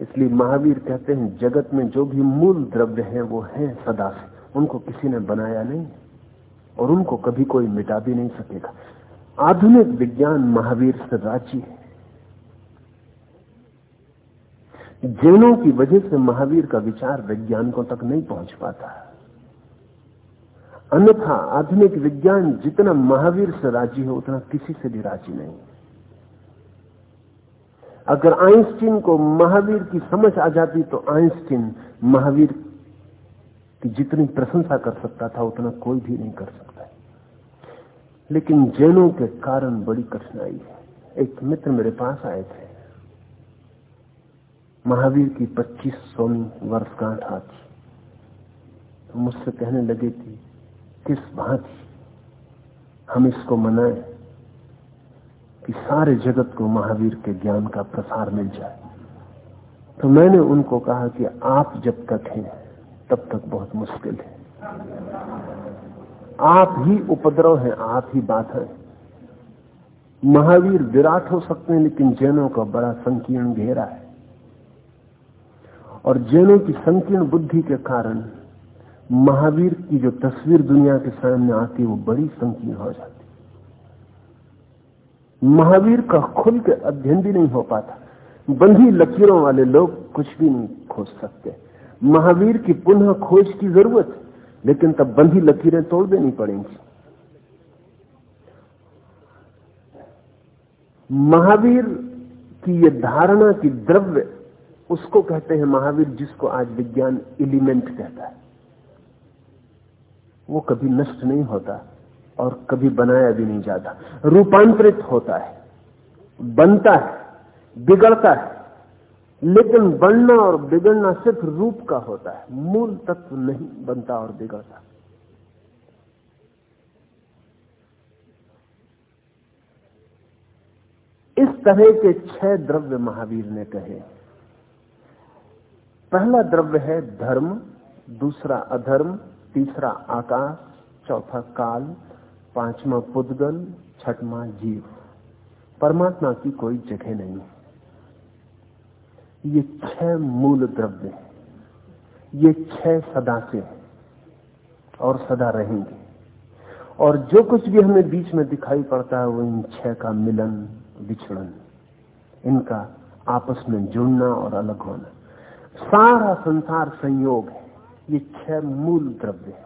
[SPEAKER 2] इसलिए महावीर कहते हैं, जगत में जो भी मूल द्रव्य है, वो है सदा से। उनको किसी ने बनाया नहीं और उनको कभी कोई मिटा भी नहीं सकेगा। आधुनिक विज्ञान महावीर से राज़ी है। जैनों की वजह से महावीर का विचार वैज्ञानिकों तक नहीं पहुँच पाता। अन्यथा आधुनिक विज्ञान जितना महावीर से राज़ी हो, उतना किसी से भी राज़ी नहीं। अगर आइंस्टीन को महावीर की समझ आ जाती तो आइंस्टीन महावीर की जितनी प्रशंसा कर सकता था, उतना कोई भी नहीं कर सकता। लेकिन जैनों के कारण बड़ी कठिनाई है। एक मित्र मेरे पास आए थे। महावीर की पच्चीस सौवीं वर्षगांठ आती तो मुझसे कहने लगे कि, किस भांति हम इसको मनाएँ कि सारे जगत को महावीर के ज्ञान का प्रसार मिल जाए? तो मैंने उनको कहा कि आप जब तक हैं, तब तक बहुत मुश्किल है। आप ही उपद्रव हैं, आप ही बात है। महावीर विराट हो सकते हैं, लेकिन जैनों का बड़ा संकीर्ण घेरा है। और जैनों की संकीर्ण बुद्धि के कारण महावीर की जो तस्वीर दुनिया के सामने आती है, वो बड़ी संकीर्ण हो जाती महावीर का खुल के अध्ययन भी नहीं हो पाता। बंधी लकीरों वाले लोग कुछ भी नहीं खोज सकते। महावीर की पुनः खोज की ज़रूरत, लेकिन तब बंधी लकीरें तोड़ देनी पड़ेंगी। महावीर की यह धारणा की द्रव्य उसको कहते हैं महावीर, जिसको आज विज्ञान एलिमेंट कहता है। वो कभी नष्ट नहीं होता और कभी बनाया भी नहीं जाता। रूपांतरित होता है, बनता है, बिगड़ता है, लेकिन बनना और बिगड़ना सिर्फ़ रूप का होता है, मूल तत्व नहीं बनता और बिगड़ता। इस तरह के छह द्रव्य महावीर ने कहे। पहला द्रव्य है धर्म, दूसरा अधर्म, तीसरा आकाश, चौथा काल, पांचवा पुद्गल, छठवा जीव। परमात्मा की कोई जगह नहीं। है ये छह मूल द्रव्य है। ये छह सदा से और सदा रहेंगे। और जो कुछ भी हमें बीच में दिखाई पड़ता है, वो इन छह का मिलन विछड़न इनका आपस में जुड़ना और अलग होना। सारा संसार संयोग है। ये छह मूल द्रव्य है।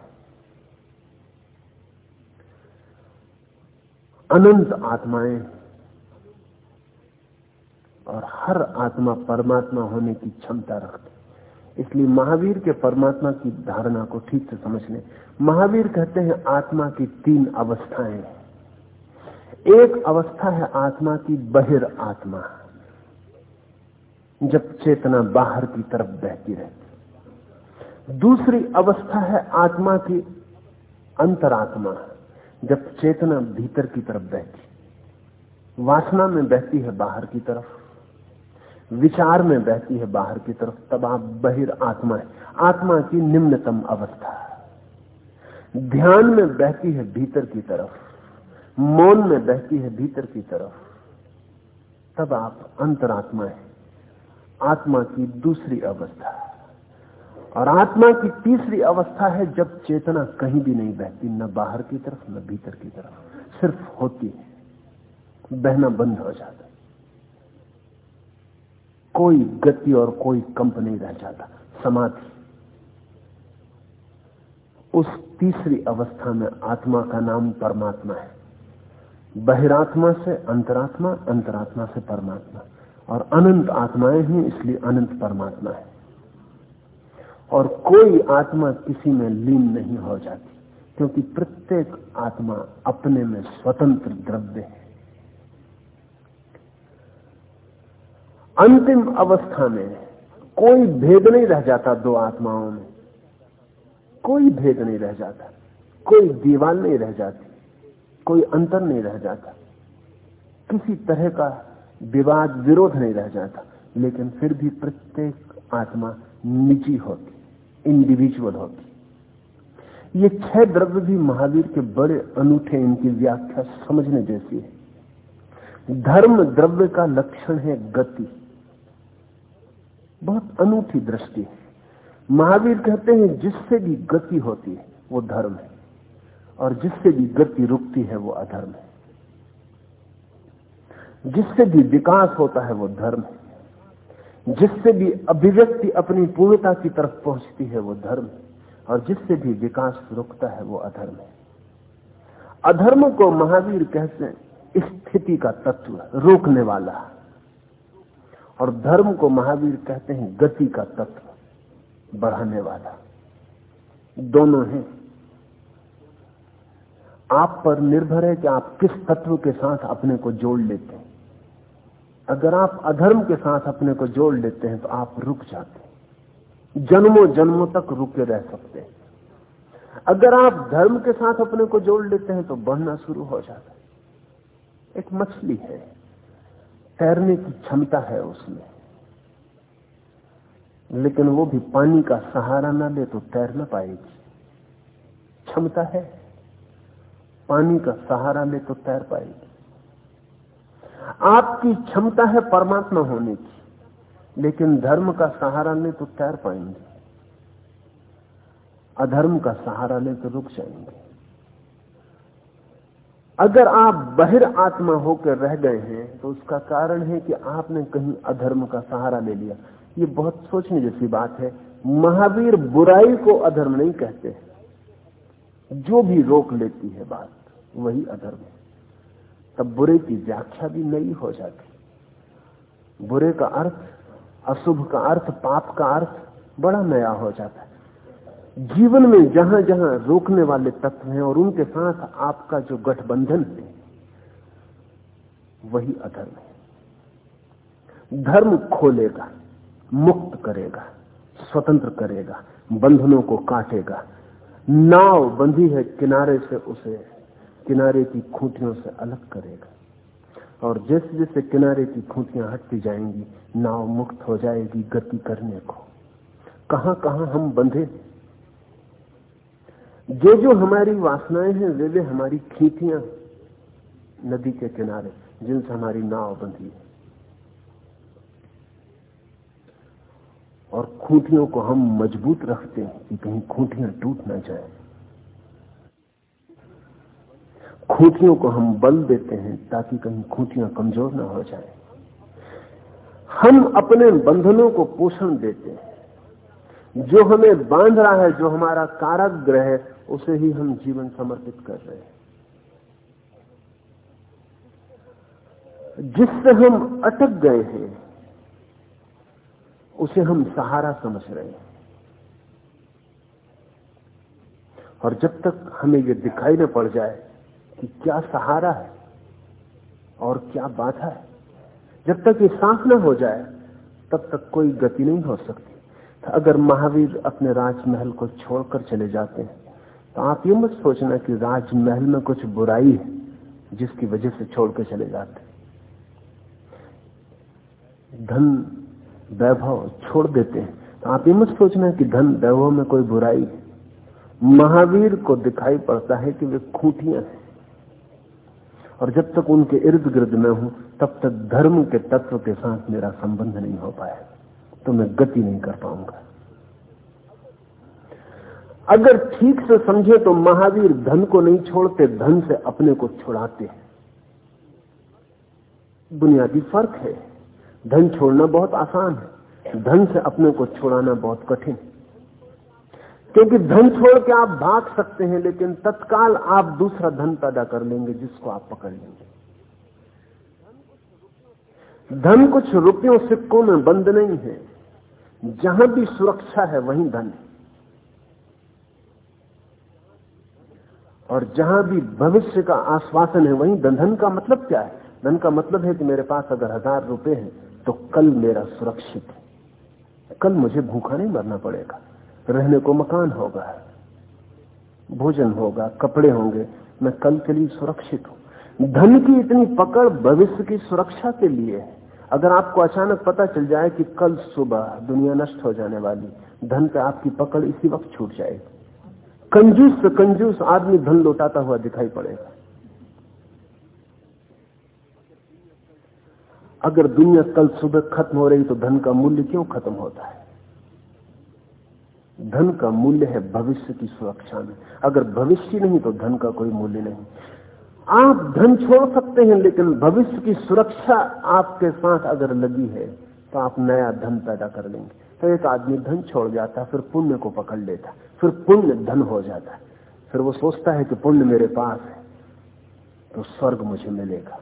[SPEAKER 2] अनंत आत्माएँ और हर आत्मा परमात्मा होने की क्षमता रखती इसलिए महावीर के परमात्मा की धारणा को ठीक से समझ लें। महावीर कहते हैं, आत्मा की तीन अवस्थाएँ एक अवस्था है आत्मा की बहिर आत्मा जब चेतना बाहर की तरफ़ बहती रहती दूसरी अवस्था है आत्मा की अंतरात्मा, जब चेतना भीतर की तरफ़ बहती वासना में बहती है बाहर की तरफ़, विचार में बहती है बाहर की तरफ़, तब आप बहिर आत्मा है। आत्मा की निम्नतम अवस्था ध्यान में बहती है भीतर की तरफ़, मौन में बहती है भीतर की तरफ़, तब आप अंतरात्मा है। आत्मा की दूसरी अवस्था। और आत्मा की तीसरी अवस्था है जब चेतना कहीं भी नहीं बहती, न बाहर की तरफ़, न भीतर की तरफ़। सिर्फ़ होती है। बहना बंद हो जाता कोई गति और कोई कंप नहीं रह जाता। समाधि। उस तीसरी अवस्था में आत्मा का नाम परमात्मा है। बहिरात्मा से अंतरात्मा अंतरात्मा से परमात्मा। और अनंत आत्माएँ हैं, इसलिए अनंत परमात्मा है। और कोई आत्मा किसी में लीन नहीं हो जाती, क्योंकि प्रत्येक आत्मा अपने में स्वतंत्र द्रव्य है। अंतिम अवस्था में कोई भेद नहीं रह जाता दो आत्माओं में। कोई भेद नहीं रह जाता, कोई दीवार नहीं रह जाती, कोई अंतर नहीं रह जाता। किसी तरह का विवाद विरोध नहीं रह जाता, लेकिन फिर भी प्रत्येक आत्मा निजी होती इंडिविजुअल होती। ये छह द्रव्य भी महावीर के बड़े अनूठे इनकी व्याख्या समझने जैसी है। धर्म द्रव्य का लक्षण है गति। बहुत अनूठी दृष्टि है। महावीर कहते हैं, जिससे भी गति होती है, वो धर्म है, और जिससे भी गति रुकती है, वो अधर्म है। जिससे भी विकास होता है वो धर्म है। जिससे भी अभिव्यक्ति अपनी पूर्णता की तरफ़ पहुँचती है वो धर्म है। और जिससे भी विकास रुकता है वो अधर्म है। अधर्म को महावीर कहते हैं, स्थिति का तत्व, रोकने वाला। और धर्म को महावीर कहते हैं, गति का तत्व, बढ़ाने वाला। दोनों हैं। आप पर निर्भर है कि आप किस तत्व के साथ अपने को जोड़ लेते हैं। अगर आप अधर्म के साथ अपने को जोड़ लेते हैं तो आप रुक जाते हैं। जन्मों जन्मों तक रुके रह सकते हैं। अगर आप धर्म के साथ अपने को जोड़ लेते हैं तो बढ़ना शुरू हो जाता है। एक मछली है। तैरने की क्षमता है उसमें। लेकिन वो भी पानी का सहारा ना ले तो तैर ना पाएगी। क्षमता है। पानी का सहारा ले तो तैर पाएगी। आपकी क्षमता है परमात्मा होने की, लेकिन धर्म का सहारा ले तो तैर पाएँगे। अधर्म का सहारा ले तो रुक जाएँगे। अगर आप बहिर आत्मा होकर रह गए हैं तो उसका कारण है कि आपने कहीं अधर्म का सहारा ले लिया। ये बहुत सोचने जैसी बात है। महावीर बुराई को अधर्म नहीं कहते। जो भी रोक लेती है बात, वही अधर्म है। तब बुरे की व्याख्या भी नई हो जाती। बुरे का अर्थ, अशुभ का अर्थ, पाप का अर्थ बड़ा नया हो जाता है। जीवन में जहाँ जहाँ रोकने वाले तत्व हैं और उनके साथ आपका जो गठबंधन है, वही अधर्म है। धर्म खोलेगा, मुक्त करेगा, स्वतंत्र करेगा, बंधनों को काटेगा। नाव बंधी है किनारे से उसे किनारे की खूंटियों से अलग करेगा। और जैसे जैसे किनारे की खूंटियाँ हटती जाएँगी, नाव मुक्त हो जाएगी गति करने को। कहाँ कहाँ हम बंधे जो जो हमारी वासनाएँ हैं, वे वे हमारी खींचियाँ नदी के किनारे, जिनसे हमारी नाव बंधी है। और खूंटियों को हम मज़बूत रखते हैं कि कहीं खूंटियाँ टूट ना जाए। खूंटियों को हम बल देते हैं ताकि कहीं खूंटियाँ कमज़ोर ना हो जाए। हम अपने बंधनों को पोषण देते हैं। जो हमें बाँध रहा है, जो हमारा काराग्रह है, उसे ही हम जीवन समर्पित कर रहे हैं। जिससे हम अटक गए हैं, उसे हम सहारा समझ रहे हैं। और जब तक हमें यह दिखाई न पड़ जाए कि क्या सहारा है और क्या बाधा है। जब तक ये साफ़ न हो जाए, तब तक कोई गति नहीं हो सकती। तो अगर महावीर अपने राजमहल को छोड़कर चले जाते हैं तो आप ये मत सोचना कि राजमहल में कुछ बुराई है जिसकी वजह से छोड़ के चले जाते धन वैभव छोड़ देते हैं। तो आप ये मत सोचना कि धन वैभव में कोई बुराई है। महावीर को दिखाई पड़ता है कि वे खूंटियाँ हैं। और जब तक उनके इर्द गिर्द में हूँ, तब तक धर्म के तत्व के साथ मेरा संबंध नहीं हो पाया तो मैं गति नहीं कर पाऊँगा। अगर ठीक से समझे तो महावीर धन को नहीं छोड़ते, धन से अपने को छुड़ाते हैं। बुनियादी फ़र्क है, धन छोड़ना बहुत आसान है, धन से अपने को छुड़ाना बहुत कठिन क्योंकि धन छोड़ के आप भाग सकते हैं, लेकिन तत्काल आप दूसरा धन पैदा कर लेंगे जिसको आप पकड़ लेंगे। धन कुछ रुपयों सिक्कों में बंद नहीं है। जहाँ भी सुरक्षा है, वहीं धन है। और जहाँ भी भविष्य का आश्वासन है, वहीं धन का मतलब क्या है? धन का मतलब है कि मेरे पास अगर हज़ार रुपए हैं तो कल मेरा सुरक्षित है। कल मुझे भूखा नहीं मरना पड़ेगा। रहने को मकान होगा, भोजन होगा, कपड़े होंगे, मैं कल के लिए सुरक्षित हूँ। धन की इतनी पकड़ भविष्य की सुरक्षा के लिए है। अगर आपको अचानक पता चल जाए कि कल सुबह दुनिया नष्ट हो जाने वाली, धन पे आपकी पकड़ इसी वक्त छूट जाएगी। कंजूस से कंजूस आदमी धन लौटाता हुआ दिखाई पड़ेगा। अगर दुनिया कल सुबह खत्म हो रही तो धन का मूल्य क्यों खत्म होता है? धन का मूल्य है भविष्य की सुरक्षा में। अगर भविष्य नहीं तो धन का कोई मूल्य नहीं। आप धन छोड़ सकते हैं, लेकिन भविष्य की सुरक्षा आपके साथ अगर लगी है तो आप नया धन पैदा कर लेंगे। तो एक आदमी धन छोड़ जाता फिर पुण्य को पकड़ लेता फिर पुण्य धन हो जाता फिर वो सोचता है कि पुण्य मेरे पास है तो स्वर्ग मुझे मिलेगा।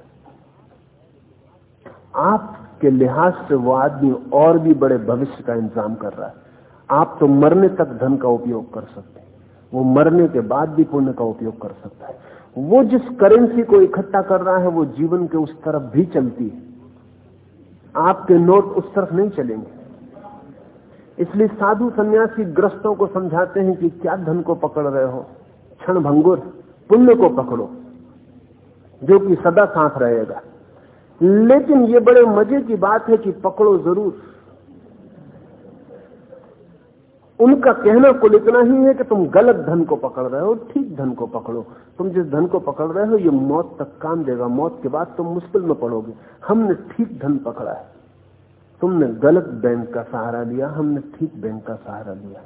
[SPEAKER 2] आपके लिहाज से वो आदमी और भी बड़े भविष्य का इंतज़ाम कर रहा है। आप तो मरने तक धन का उपयोग कर सकते हैं। वो मरने के बाद भी पुण्य का उपयोग कर सकता है। वो जिस करेंसी को इकट्ठा कर रहा है, वो जीवन के उस तरफ़ भी चलती है। आपके नोट उस तरफ़ नहीं चलेंगे। इसलिए साधु सन्यासी ग्रस्तों को समझाते हैं कि क्या धन को पकड़ रहे हो? क्षण भंगुर, पुण्य को पकड़ो, जो कि सदा साथ रहेगा। लेकिन ये बड़े मज़े की बात है कि पकड़ो ज़रूर। उनका कहना कुल इतना ही है कि तुम गलत धन को पकड़ रहे हो, ठीक धन को पकड़ो। तुम जिस धन को पकड़ रहे हो, ये मौत तक काम देगा। मौत के बाद तुम मुश्किल में पड़ोगे। हमने ठीक धन पकड़ा है। तुमने गलत बैंक का सहारा लिया। हमने ठीक बैंक का सहारा लिया।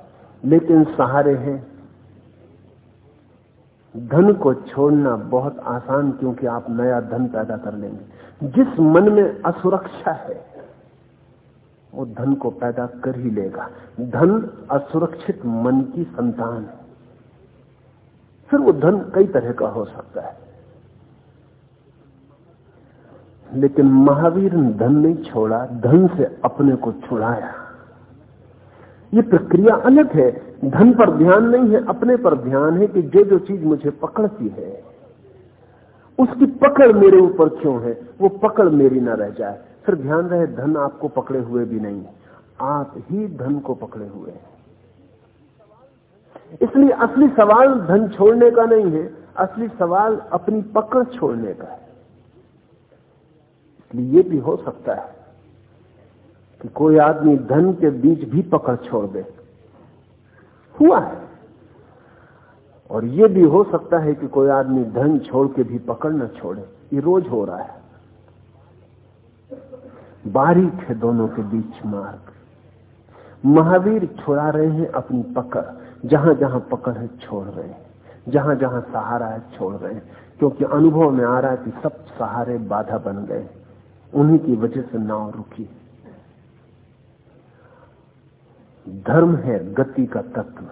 [SPEAKER 2] लेकिन सहारे हैं। धन को छोड़ना बहुत आसान, क्योंकि आप नया धन पैदा कर लेंगे। जिस मन में असुरक्षा है वो धन को पैदा कर ही लेगा। धन असुरक्षित मन की संतान है। फिर वो धन कई तरह का हो सकता है। लेकिन महावीर ने धन नहीं छोड़ा, धन से अपने को छुड़ाया। ये प्रक्रिया अलग है। धन पर ध्यान नहीं है, अपने पर ध्यान है कि जो जो चीज़ मुझे पकड़ती है, उसकी पकड़ मेरे ऊपर क्यों है? वो पकड़ मेरी ना रह जाए। फिर ध्यान रहे, धन आपको पकड़े हुए भी नहीं। आप ही धन को पकड़े हुए हैं। इसलिए असली सवाल धन छोड़ने का नहीं है, असली सवाल अपनी पकड़ छोड़ने का है। इसलिए ये भी हो सकता है कि कोई आदमी धन के बीच भी पकड़ छोड़ दे। हुआ है। और ये भी हो सकता है कि कोई आदमी धन छोड़ के भी पकड़ न छोड़े। ये रोज हो रहा है। बारीक है दोनों के बीच मार्ग। महावीर छुड़ा रहे हैं अपनी पकड़, जहाँ जहाँ पकड़ है छोड़ रहे हैं, जहाँ जहाँ सहारा है छोड़ रहे हैं, क्योंकि अनुभव में आ रहा है कि सब सहारे बाधा बन गए, उन्हीं की वजह से नाव रुकी। धर्म है गति का तत्व।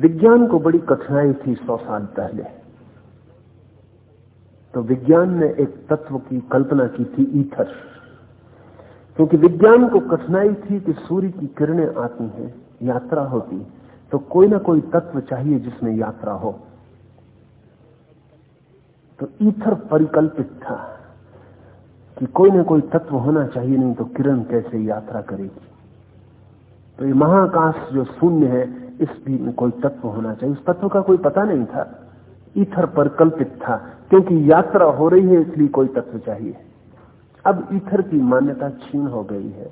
[SPEAKER 2] विज्ञान को बड़ी कठिनाई थी सौ साल पहले। तो विज्ञान ने एक तत्व की कल्पना की थी ईथर। क्योंकि विज्ञान को कठिनाई थी कि सूर्य की किरणें आती हैं, यात्रा होती तो कोई ना कोई तत्व चाहिए जिसमें यात्रा हो। तो ईथर परिकल्पित था कि कोई ना कोई तत्व होना चाहिए, नहीं तो किरण कैसे यात्रा करेगी। तो ये महाकाश जो शून्य है, इस भी कोई तत्व होना चाहिए। उस तत्व का कोई पता नहीं था। ईथर पर कल्पित था, क्योंकि यात्रा हो रही है, इसलिए कोई तत्व चाहिए। अब ईथर की मान्यता छीन हो गई है।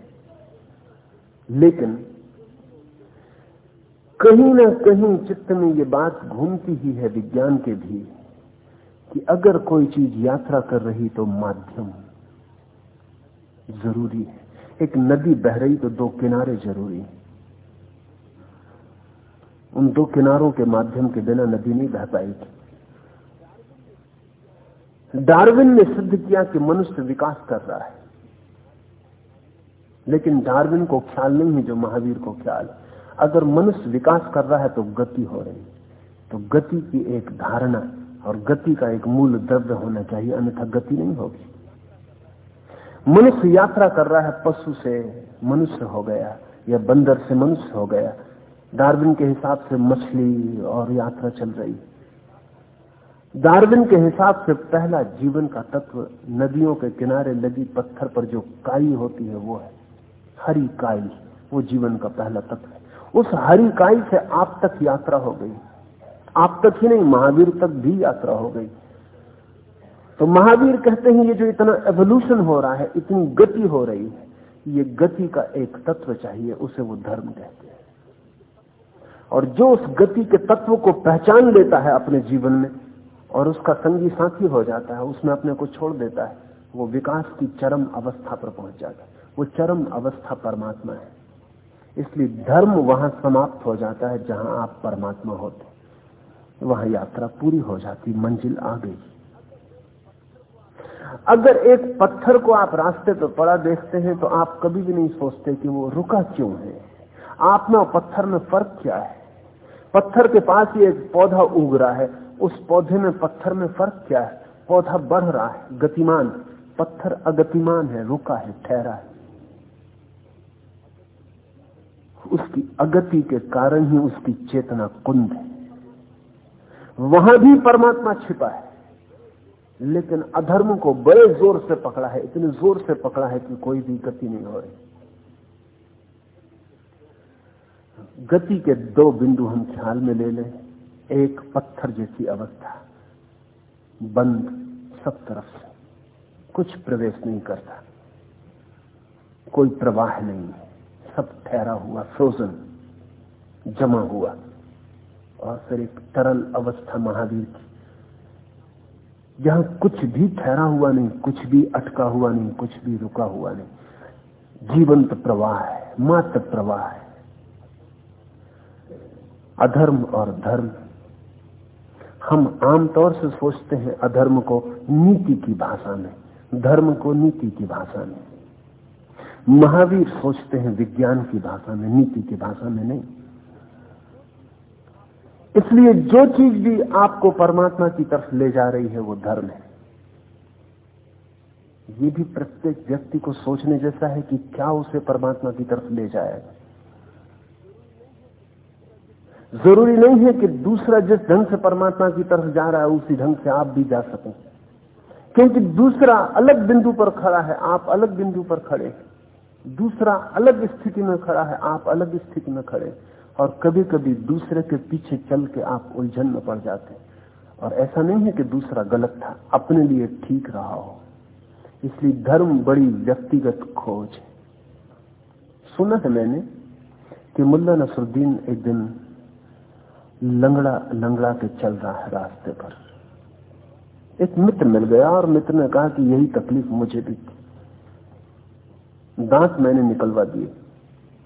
[SPEAKER 2] लेकिन कहीं ना कहीं चित्त में ये बात घूमती ही है विज्ञान के भी, कि अगर कोई चीज़ यात्रा कर रही तो माध्यम ज़रूरी है। एक नदी बह रही तो दो किनारे ज़रूरी है। उन दो किनारों के माध्यम के बिना नदी नहीं बह पाएगी। डार्विन ने सिद्ध किया कि मनुष्य विकास कर रहा है। लेकिन डार्विन को ख्याल नहीं है, जो महावीर को ख्याल अगर मनुष्य विकास कर रहा है तो गति हो रही तो गति की एक धारणा और गति का एक मूल द्रव्य होना चाहिए, अन्यथा गति नहीं होगी। मनुष्य यात्रा कर रहा है, पशु से मनुष्य हो गया या बंदर से मनुष्य हो गया। डार्विन के हिसाब से मछली और यात्रा चल रही है। डार्विन के हिसाब से पहला जीवन का तत्व नदियों के किनारे लगी पत्थर पर जो काई होती है, वो है हरी काई। वो जीवन का पहला तत्व है। उस हरी काई से आप तक यात्रा हो गई। आप तक ही नहीं, महावीर तक भी यात्रा हो गई। तो महावीर कहते हैं, ये जो इतना एवोल्यूशन हो रहा है, इतनी गति हो रही है, ये गति का एक तत्व चाहिए, उसे वो धर्म कहते हैं। और जो उस गति के तत्व को पहचान लेता है अपने जीवन में और उसका संगी साथी हो जाता है, उसमें अपने को छोड़ देता है। वो विकास की चरम अवस्था पर पहुँच जाता है। वो चरम अवस्था परमात्मा है। इसलिए धर्म वहाँ समाप्त हो जाता है, जहाँ आप परमात्मा होते वहाँ यात्रा पूरी हो जाती, मंजिल आ गई। अगर एक पत्थर को आप रास्ते पर पड़ा देखते हैं तो आप कभी भी नहीं सोचते कि वो रुका क्यों है। आप में और पत्थर में फ़र्क क्या है? पत्थर के पास ही एक पौधा उग रहा है उस पौधे में, पत्थर में फ़र्क क्या है? पौधा बढ़ रहा है, गतिमान। पत्थर अगतिमान है, रुका है, ठहरा है। उसकी अगति के कारण ही उसकी चेतना कुंद है। वहाँ भी परमात्मा छिपा है, लेकिन अधर्म को बड़े ज़ोर से पकड़ा है, इतने ज़ोर से पकड़ा है कि कोई भी गति नहीं हो रही। गति के दो बिंदु हम ख्याल में ले लें। एक पत्थर जैसी अवस्था। बंद सब तरफ़ से। कुछ प्रवेश नहीं करता। कोई प्रवाह नहीं। सब ठहरा हुआ फ्रोजन जमा हुआ। और फिर एक तरल अवस्था महावीर की। जहाँ कुछ भी ठहरा हुआ नहीं, कुछ भी अटका हुआ नहीं, कुछ भी रुका हुआ नहीं। जीवंत प्रवाह है, मात्र प्रवाह है। अधर्म और धर्म हम आमतौर से सोचते हैं अधर्म को नीति की भाषा में। धर्म को नीति की भाषा में। महावीर सोचते हैं विज्ञान की भाषा में, नीति की भाषा में नहीं। इसलिए जो चीज़ भी आपको परमात्मा की तरफ़ ले जा रही है, वो धर्म है। ये भी प्रत्येक व्यक्ति को सोचने जैसा है कि क्या उसे परमात्मा की तरफ़ ले जाएगा ज़रूरी नहीं है कि दूसरा जिस ढंग से परमात्मा की तरफ़ जा रहा है, उसी ढंग से आप भी जा सकें। क्योंकि दूसरा अलग बिंदु पर खड़ा है, आप अलग बिंदु पर खड़े दूसरा अलग स्थिति में खड़ा है, आप अलग स्थिति में खड़े और कभी कभी दूसरे के पीछे चल के आप उलझन में पड़ जाते और ऐसा नहीं है कि दूसरा गलत था, अपने लिए ठीक रहा हो। इसलिए धर्म बड़ी व्यक्तिगत खोज है। सुना है मैंने कि मुल्ला नसरुद्दीन एक दिन लंगड़ा लंगड़ा के चल रहा है रास्ते पर। एक मित्र मिल गया और मित्र ने कहा कि यही तकलीफ़ मुझे भी थी। दांत मैंने निकलवा दिए।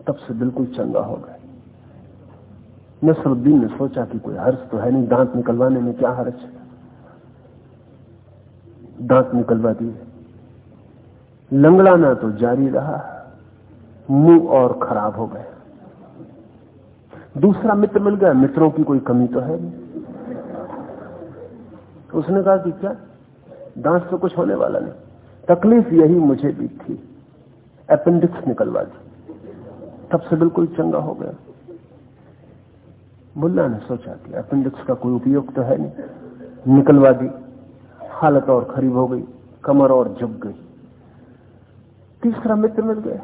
[SPEAKER 2] तब से बिल्कुल चंगा हो गया नसरुद्दीन ने सोचा कि कोई हर्ष तो है नहीं, दांत निकलवाने में क्या हर्ष है? दांत निकलवा दिए। लंगड़ाना तो जारी रहा, मुँह और खराब हो गया। दूसरा मित्र मिल गया, मित्रों की कोई कमी तो है नहीं। उसने कहा कि क्या? दांत से कुछ होने वाला नहीं। तकलीफ़ यही मुझे भी थी। अपेंडिक्स निकलवा दी। तब से बिल्कुल चंगा हो गया। मुल्ला ने सोचा कि अपेंडिक्स का कोई उपयोग तो है नहीं। निकलवा दी। हालत और खरीब हो गई। कमर और झुक गई। तीसरा मित्र मिल गया।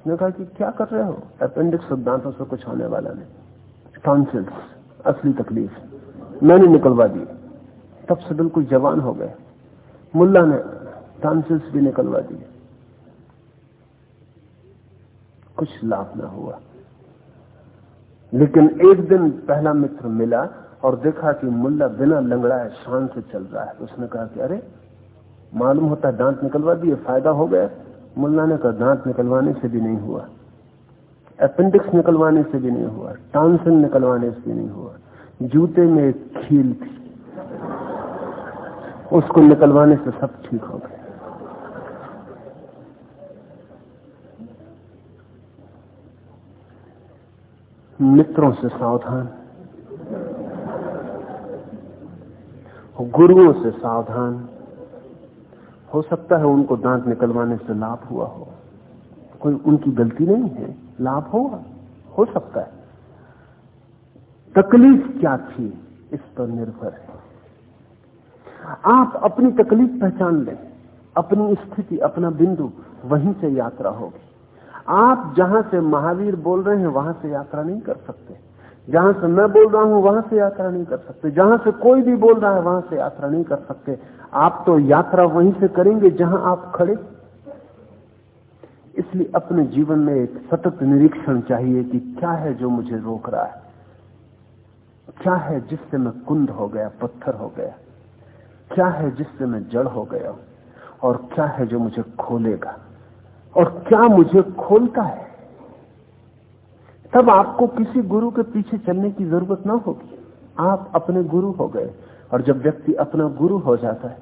[SPEAKER 2] उसने कहा कि क्या कर रहे हो? अपेंडिक्स दांतों से कुछ होने वाला नहीं। टॉन्सिल्स असली तकलीफ़। मैंने निकलवा दी। तब से बिल्कुल जवान हो गए। मुल्ला ने टॉन्सिल्स भी निकलवा दिए। कुछ लाभ ना हुआ। लेकिन एक दिन पहला मित्र मिला और देखा कि मुल्ला बिना लंगड़ाए शान से चल रहा है। उसने कहा कि अरे, मालूम होता है दांत निकलवा दिए, फ़ायदा हो गया। मुल्ला ने कहा, दांत निकलवाने से भी नहीं हुआ। अपेंडिक्स निकलवाने से भी नहीं हुआ। टांसन निकलवाने से भी नहीं हुआ। जूते में एक खील थी। उसको निकलवाने से सब ठीक हो गया मित्रों से सावधान। गुरुओं से सावधान। हो सकता है उनको दांत निकलवाने से लाभ हुआ हो। कोई उनकी गलती नहीं है, लाभ होगा, हो सकता है। तकलीफ़ क्या थी, इस पर निर्भर है। आप अपनी तकलीफ़ पहचान लें, अपनी स्थिति, अपना बिंदु, वहीं से यात्रा होगी। आप जहाँ से महावीर बोल रहे हैं, वहाँ से यात्रा नहीं कर सकते। जहाँ से मैं बोल रहा हूँ, वहाँ से यात्रा नहीं कर सकते। जहाँ से कोई भी बोल रहा है, वहाँ से यात्रा नहीं कर सकते। आप तो यात्रा वहीं से करेंगे जहाँ आप खड़े। इसलिए अपने जीवन में एक सतत निरीक्षण चाहिए कि क्या है जो मुझे रोक रहा है? क्या है जिससे मैं कुंद हो गया, पत्थर हो गया? क्या है जिससे मैं जड़ हो गया? और क्या है जो मुझे खोलेगा? और क्या मुझे खोलता है? तब आपको किसी गुरु के पीछे चलने की ज़रूरत ना होगी। आप अपने गुरु हो गए। और जब व्यक्ति अपना गुरु हो जाता है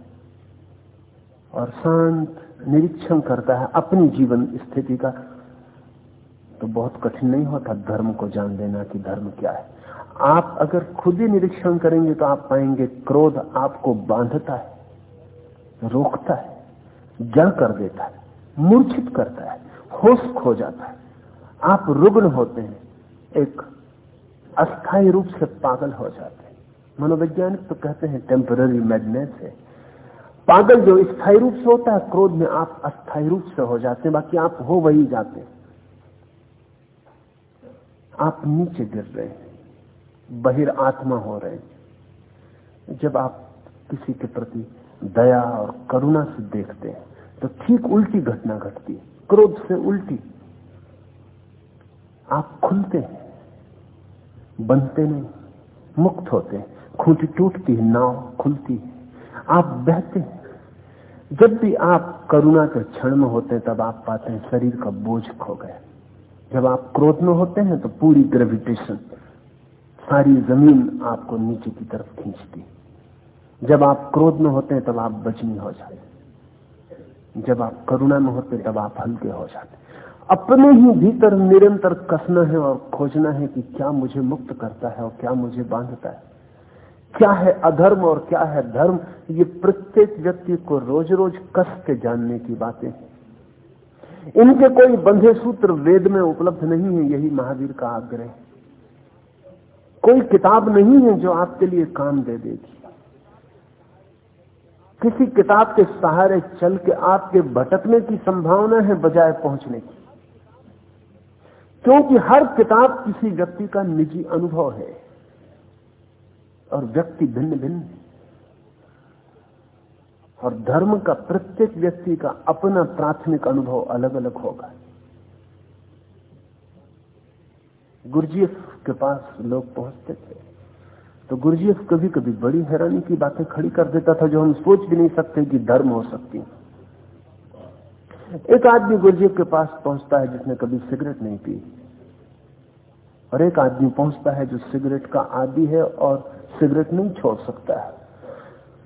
[SPEAKER 2] और शांत, निरीक्षण करता है अपनी जीवन स्थिति का तो बहुत कठिन नहीं होता धर्म को जान लेना कि धर्म क्या है। आप अगर खुद ही निरीक्षण करेंगे तो आप पाएँगे क्रोध आपको बांधता है, रोकता है, जड़ कर देता है, मूर्छित करता है, होश खो जाता है। आप रुग्ण होते हैं, एक अस्थायी रूप से पागल हो जाते हैं। मनोवैज्ञानिक तो कहते हैं टेम्पररी मैडनेस है। पागल जो स्थायी रूप से होता है, क्रोध में आप अस्थायी रूप से हो जाते हैं, बाकी आप हो वही जाते हैं। आप नीचे गिर रहे हैं, बहिर आत्मा हो रहे हैं। जब आप किसी के प्रति दया और करुणा से देखते हैं तो ठीक उल्टी घटना घटती है, क्रोध से उल्टी। आप खुलते हैं, बनते नहीं, मुक्त होते हैं। खूंटी टूटती है, नाव खुलती है। आप बहते हैं। जब भी आप करुणा के क्षण में होते हैं, तब आप पाते हैं शरीर का बोझ खो गया। जब आप क्रोध में होते हैं तो पूरी ग्रेविटेशन सारी ज़मीन आपको नीचे की तरफ़ खींचती जब आप क्रोध में होते हैं, तब आप बचनी हो जाते जब आप करुणा में होते तब आप हल्के हो जाते अपने ही भीतर निरंतर कसना है और खोजना है कि क्या मुझे मुक्त करता है और क्या मुझे बांधता है। क्या है अधर्म और क्या है धर्म? ये प्रत्येक व्यक्ति को रोज रोज कस के जानने की बातें इनके कोई बंधे सूत्र वेद में उपलब्ध नहीं है, यही महावीर का आग्रह कोई किताब नहीं है जो आपके लिए काम दे देगी। किसी किताब के सहारे चल के आपके भटकने की संभावना है बजाय पहुँचने की। क्योंकि हर किताब किसी व्यक्ति का निजी अनुभव है। और व्यक्ति भिन्न भिन्न है। और धर्म का प्रत्येक व्यक्ति का अपना प्राथमिक अनुभव अलग अलग होगा। गुरुजीएफ के पास लोग पहुँचते थे। तो गुरुजीएफ कभी कभी बड़ी हैरानी की बातें खड़ी कर देता था जो हम सोच भी नहीं सकते कि धर्म हो सकती एक आदमी गुरुजीएफ के पास पहुँचता है जिसने कभी सिगरेट नहीं पी। और एक आदमी पहुँचता है जो सिगरेट का आदि है और सिगरेट नहीं छोड़ सकता है।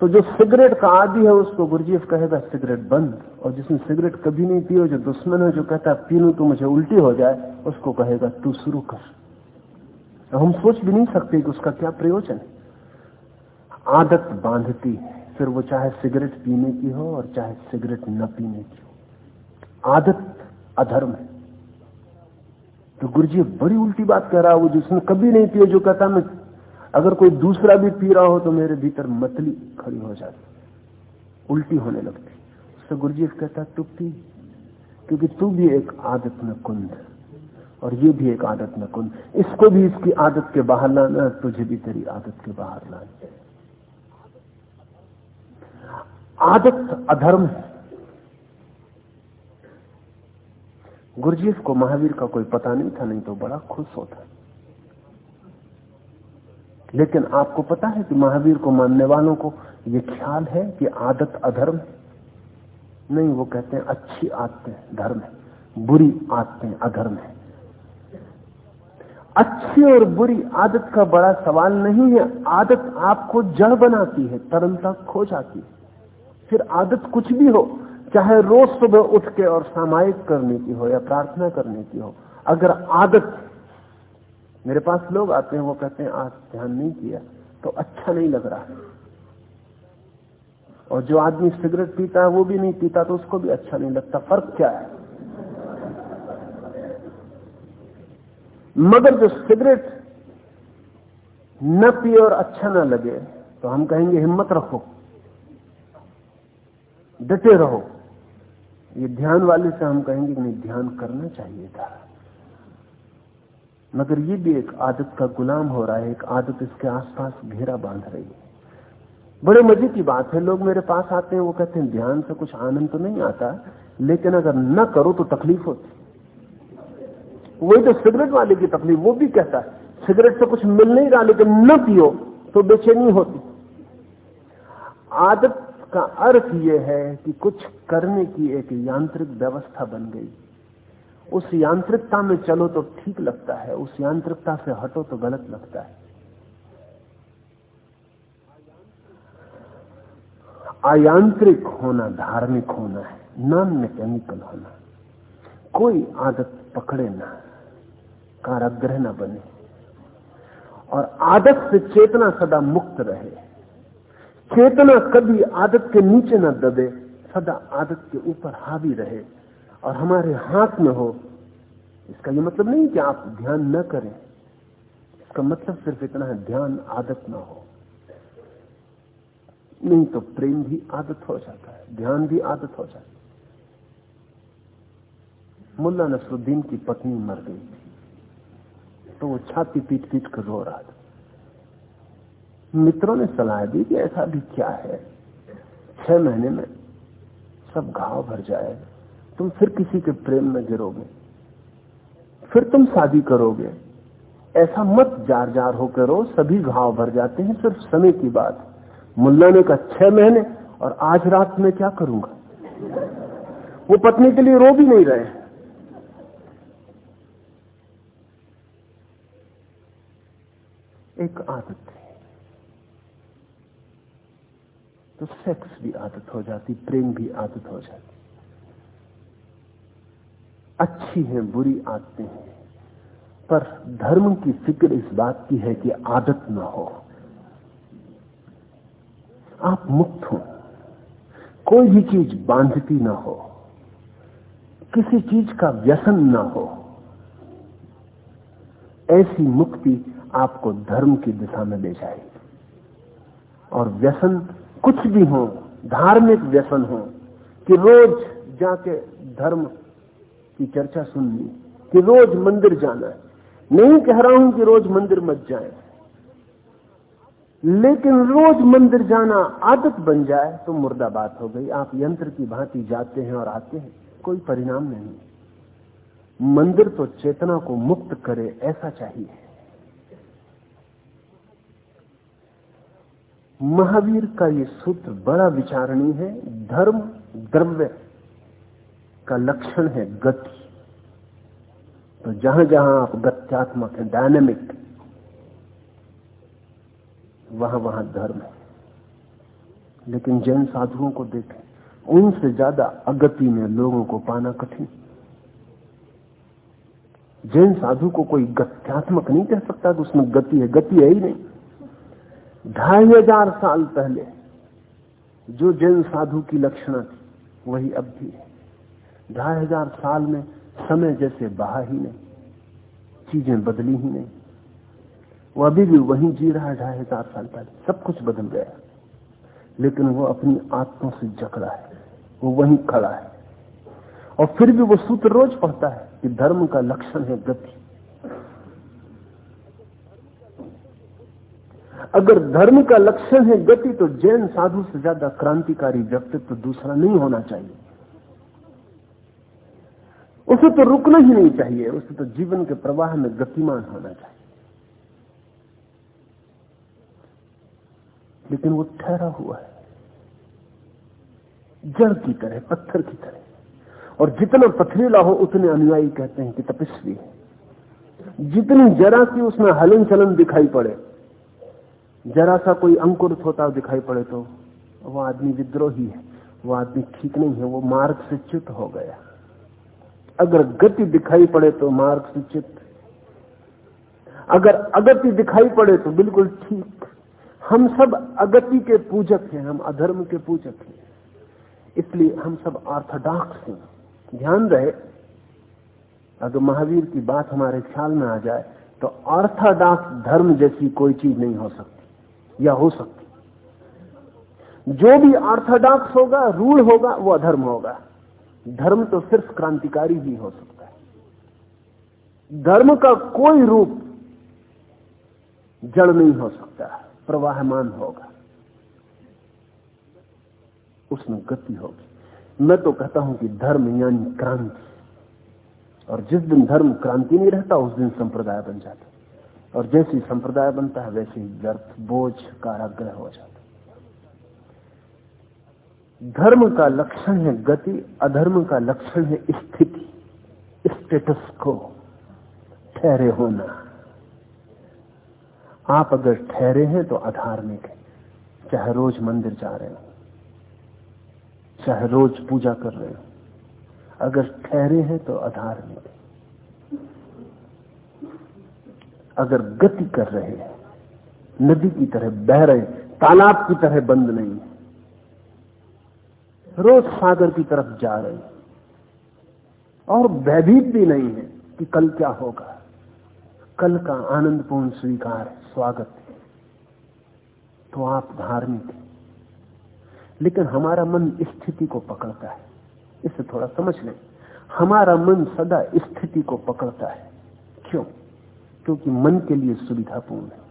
[SPEAKER 2] तो जो सिगरेट का आदि है, उसको गुरुजीफ कहेगा, सिगरेट बंद। और जिसने सिगरेट कभी नहीं पियो, जो दुश्मन है, जो कहता है पी लू तो मुझे उल्टी हो जाए, उसको कहेगा, तू शुरू कर। तो हम सोच भी नहीं सकते कि उसका क्या प्रयोजन आदत बांधती है, फिर वो चाहे सिगरेट पीने की हो और चाहे सिगरेट न पीने की हो। आदत अधर्म है। तो गुरु जी बड़ी उल्टी बात कह रहा है, वो जिसने कभी नहीं पिए जो कहता मैं अगर कोई दूसरा भी पी रहा हो तो मेरे भीतर मतली खड़ी हो जाती। उल्टी होने लगती। उससे गुरु जी कहता तू पी क्योंकि तू भी एक आदत में कुंद और ये भी एक आदत में कुंद इसको भी इसकी आदत के बाहर लाना तुझे भी तेरी आदत के बाहर लाना आदत अधर्म है। को महावीर का कोई पता नहीं था, नहीं तो बड़ा खुश होता लेकिन आपको पता है कि महावीर को मानने वालों को यह ख्याल है कि आदत अधर्म नहीं, वो कहते हैं अच्छी आदतें धर्म है, बुरी आदतें अधर्म है। अच्छी और बुरी आदत का बड़ा सवाल नहीं है। आदत आपको जड़ बनाती है, तरलता खो जाती है। फिर आदत कुछ भी हो, चाहे रोज सुबह उठ के और सामायिक करने की हो या प्रार्थना करने की हो, अगर आदत मेरे पास लोग आते हैं, वो कहते हैं, आज ध्यान नहीं किया। तो अच्छा नहीं लग रहा है। और जो आदमी सिगरेट पीता है, वो भी नहीं पीता तो उसको भी अच्छा नहीं लगता। फ़र्क क्या है? मगर जो सिगरेट न पिए और अच्छा ना लगे तो हम कहेंगे, हिम्मत रखो। डटे रहो। ये ध्यान वाले से हम कहेंगे कि नहीं, ध्यान करना चाहिए था। मगर ये भी एक आदत का गुलाम हो रहा है, एक आदत इसके आसपास घेरा बाँध रही है। बड़े मज़े की बात है, लोग मेरे पास आते हैं, वो कहते हैं, ध्यान से कुछ आनंद तो नहीं आता, लेकिन अगर न करो तो तकलीफ़ होती वही तो सिगरेट वाले की तकलीफ़, वो भी कहता है, सिगरेट से कुछ मिल नहीं रहा, लेकिन न पियो तो बेचैनी होती आदत का अर्थ यह है कि कुछ करने की एक यांत्रिक व्यवस्था बन गई। उस यांत्रिकता में चलो तो ठीक लगता है, उस यांत्रिकता से हटो तो गलत लगता है। अयांत्रिक होना, धार्मिक होना है, नॉन मैकेनिकल होना कोई आदत पकड़े ना काराग्रह ना बने, और आदत से चेतना सदा मुक्त रहे। चेतना कभी आदत के नीचे ना दबे, सदा आदत के ऊपर हावी रहे। और हमारे हाथ में हो, इसका यह मतलब नहीं कि आप ध्यान न करें। इसका मतलब सिर्फ़ इतना है, ध्यान आदत ना हो। नहीं तो प्रेम भी आदत हो जाता है, ध्यान भी आदत हो जाता है। मुल्ला नसरुद्दीन की पत्नी मर गई थी तो वो छाती पीट पीट कर रो रहा था। मित्रों ने सलाह दी कि ऐसा भी क्या है? छह महीने में सब घाव भर जाए तुम फिर किसी के प्रेम में गिरोगे। फिर तुम शादी करोगे। ऐसा मत जार जार होकर रो, सभी घाव भर जाते हैं, सिर्फ़ समय की बात। मुल्ला ने कहा, छह महीने, और आज रात में क्या करूँगा? वो पत्नी के लिए रो भी नहीं रहे। एक आदत है। तो सेक्स भी आदत हो जाती, प्रेम भी आदत हो जाती। अच्छी है, बुरी आदतें हैं। पर धर्म की फ़िक्र इस बात की है कि आदत ना हो। आप मुक्त हो। कोई भी चीज़ बांधती ना हो। किसी चीज़ का व्यसन ना हो। ऐसी मुक्ति आपको धर्म की दिशा में ले जाएगी। और व्यसन कुछ भी हो, धार्मिक व्यसन हो, कि रोज जाके धर्म की चर्चा सुननी कि रोज मंदिर जाना है। नहीं कह रहा हूँ कि रोज मंदिर मत जाए। लेकिन रोज मंदिर जाना आदत बन जाए तो मुर्दा बात हो गई। आप यंत्र की भांति जाते हैं और आते हैं। कोई परिणाम नहीं। मंदिर तो चेतना को मुक्त करे ऐसा चाहिए। महावीर का ये सूत्र बड़ा विचारणीय है। धर्म द्रव्य का लक्षण है गति। तो जहाँ जहाँ आप गत्यात्मक है डायनेमिक वहाँ वहाँ धर्म है। लेकिन जैन साधुओं को देखें, उनसे ज़्यादा अगति में लोगों को पाना कठिन। जैन साधु को कोई गत्यात्मक नहीं कह सकता तो उसमें गति है गति है ही नहीं। ढाई हज़ार साल पहले जो जैन साधु की लक्षणा थी, वही अब भी है। ढाई हज़ार साल में समय जैसे बहा ही नहीं, चीज़ें बदली ही नहीं। वो अभी भी वहीं जी रहा है ढाई हज़ार साल पहले। सब कुछ बदल गया। लेकिन वो अपनी आत्मा से जकड़ा है। वो वहीं खड़ा है। और फिर भी वो सूत्र रोज पढ़ता है कि धर्म का लक्षण है गति। अगर धर्म का लक्षण है गति तो जैन साधु से ज़्यादा क्रांतिकारी व्यक्तित्व तो दूसरा नहीं होना चाहिए। उसे तो रुकना ही नहीं चाहिए, उसे तो जीवन के प्रवाह में गतिमान होना चाहिए। लेकिन वो ठहरा हुआ है। जड़ की तरह, पत्थर की तरह। और जितना पथरीला हो, उतने अनुयायी कहते हैं कि तपस्वी है। जितनी जरा सी उसमें हलन चलन दिखाई पड़े, जरा सा कोई अंकुरित होता दिखाई पड़े तो वो आदमी विद्रोही है, वो आदमी ठीक नहीं है, वो मार्ग से च्युत हो गया। अगर गति दिखाई पड़े तो मार्ग से च्युत अगर अगति दिखाई पड़े तो बिल्कुल ठीक। हम सब अगति के पूजक हैं, हम अधर्म के पूजक हैं। इसलिए हम सब ऑर्थोडॉक्स हैं। ध्यान रहे, अगर महावीर की बात हमारे ख्याल में आ जाए तो ऑर्थोडॉक्स धर्म जैसी कोई चीज़ नहीं हो सकती, या हो सकती। जो भी ऑर्थोडॉक्स होगा, रूढ़ होगा, वो अधर्म होगा। धर्म तो सिर्फ़ क्रांतिकारी ही हो सकता है। धर्म का कोई रूप जड़ नहीं हो सकता, प्रवाहमान होगा। उसमें गति होगी। मैं तो कहता हूँ कि धर्म यानी क्रांति। और जिस दिन धर्म क्रांति नहीं रहता, उस दिन संप्रदाय बन जाता और जैसी संप्रदाय बनता है, वैसे ही व्यर्थ बोझ काराग्रह हो जाता धर्म का लक्षण है गति, अधर्म का लक्षण है स्थिति स्टेटस को, ठहरे होना। आप अगर ठहरे हैं तो अधार्मिक है चाहे रोज मंदिर जा रहे हो, चाहे रोज पूजा कर रहे हो, अगर ठहरे हैं तो अधार्मिक है अगर गति कर रहे हैं, नदी की तरह बह रहे तालाब की तरह बंद नहीं रोज सागर की तरफ़ जा रहे और भयभीत भी नहीं है कि कल क्या होगा। कल का आनंदपूर्ण स्वीकार, स्वागत है। तो आप धार्मिक हैं। लेकिन हमारा मन स्थिति को पकड़ता है। इसे थोड़ा समझ लें। हमारा मन सदा स्थिति को पकड़ता है। क्यों? क्योंकि मन के लिए सुविधापूर्ण है।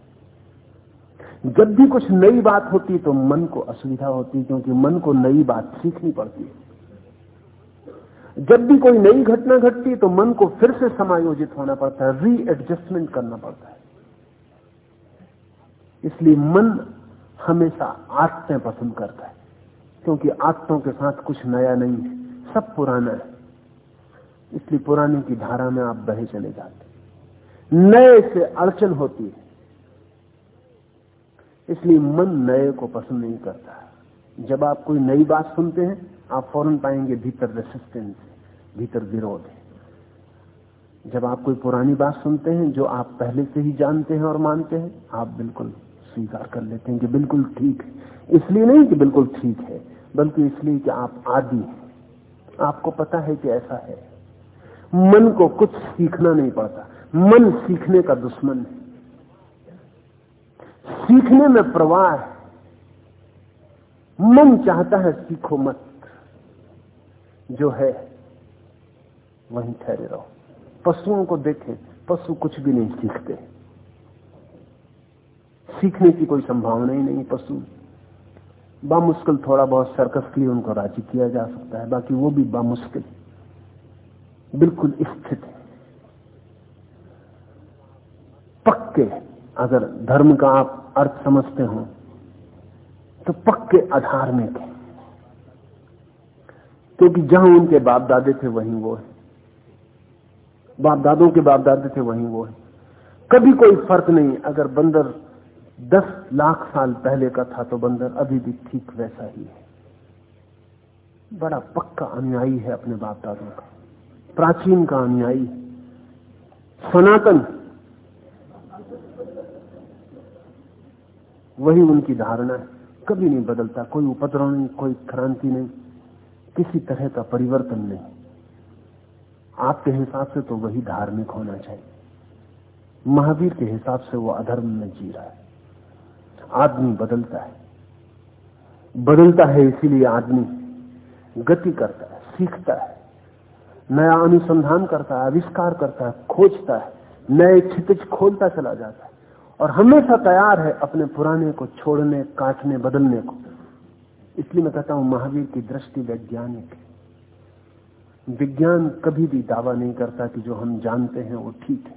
[SPEAKER 2] जब भी कुछ नई बात होती तो मन को असुविधा होती, क्योंकि मन को नई बात सीखनी पड़ती है। जब भी कोई नई घटना घटती तो मन को फिर से समायोजित होना पड़ता है रीएडजस्टमेंट करना पड़ता है। इसलिए मन हमेशा आत्में पसंद करता है, क्योंकि आत्मों के साथ कुछ नया नहीं है, सब पुराना है। इसलिए पुराने की धारा में आप बहे चले जाते नए से अड़चन होती है। इसलिए मन नए को पसंद नहीं करता। जब आप कोई नई बात सुनते हैं, आप फ़ौरन पाएँगे भीतर रेसिस्टेंस भीतर विरोध है। जब आप कोई पुरानी बात सुनते हैं, जो आप पहले से ही जानते हैं और मानते हैं, आप बिल्कुल स्वीकार कर लेते हैं कि बिल्कुल ठीक है। इसलिए नहीं कि बिल्कुल ठीक है, बल्कि इसलिए कि आप आदि हैं। आपको पता है कि ऐसा है। मन को कुछ सीखना नहीं पड़ता। मन सीखने का दुश्मन है। सीखने में प्रवाह मन चाहता है सीखो मत। जो है, वहीं ठहरे रहो। पशुओं को देखें, पशु कुछ भी नहीं सीखते। सीखने की कोई संभावना ही नहीं पशु। बामुश्किल थोड़ा बहुत सर्कस के लिए उनको राज़ी किया जा सकता है, बाकी वो भी बामुश्किल। बिल्कुल स्थित है। पक्के अगर धर्म का आप अर्थ समझते हो तो पक्के आधार में थे। क्योंकि जहाँ उनके बाप दादे थे, वहीं वो है। बाप दादों के बाप दादे थे, वहीं वो है। कभी कोई फ़र्क नहीं, अगर बंदर दस लाख साल पहले का था तो बंदर अभी भी ठीक वैसा ही है। बड़ा पक्का अनुयायी है अपने बाप दादों का। प्राचीन का अनुयायी सनातन वही उनकी धारणा है। कभी नहीं बदलता, कोई उपद्रव नहीं, कोई क्रांति नहीं, किसी तरह का परिवर्तन नहीं। आपके हिसाब से तो वही धार्मिक होना चाहिए। महावीर के हिसाब से वो अधर्म में जी रहा है। आदमी बदलता है। बदलता है इसीलिए आदमी गति करता है, सीखता है। नया अनुसंधान करता है, आविष्कार करता है, खोजता है, नए क्षितिज खोलता चला जाता है। और हमेशा तैयार है अपने पुराने को छोड़ने, काटने, बदलने को। इसलिए मैं कहता हूँ, महावीर की दृष्टि वैज्ञानिक है। विज्ञान कभी भी दावा नहीं करता कि जो हम जानते हैं वो ठीक है।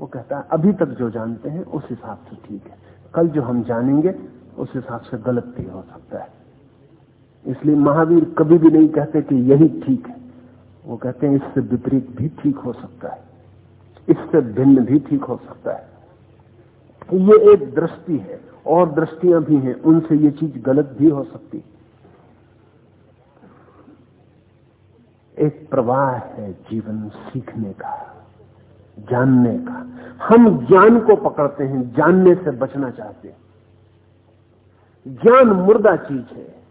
[SPEAKER 2] वो कहता है, अभी तक जो जानते हैं, उस हिसाब से ठीक है। कल जो हम जानेंगे, उस हिसाब से गलत भी हो सकता है। इसलिए महावीर कभी भी नहीं कहते कि यही ठीक है। वो कहते हैं, इससे विपरीत भी ठीक हो सकता है। इससे भिन्न भी ठीक हो सकता है। ये एक दृष्टि है, और दृष्टियाँ भी हैं, उनसे ये चीज़ गलत भी हो सकती है। एक प्रवाह है जीवन सीखने का, जानने का। हम ज्ञान को पकड़ते हैं, जानने से बचना चाहते हैं। ज्ञान मुर्दा चीज़ है।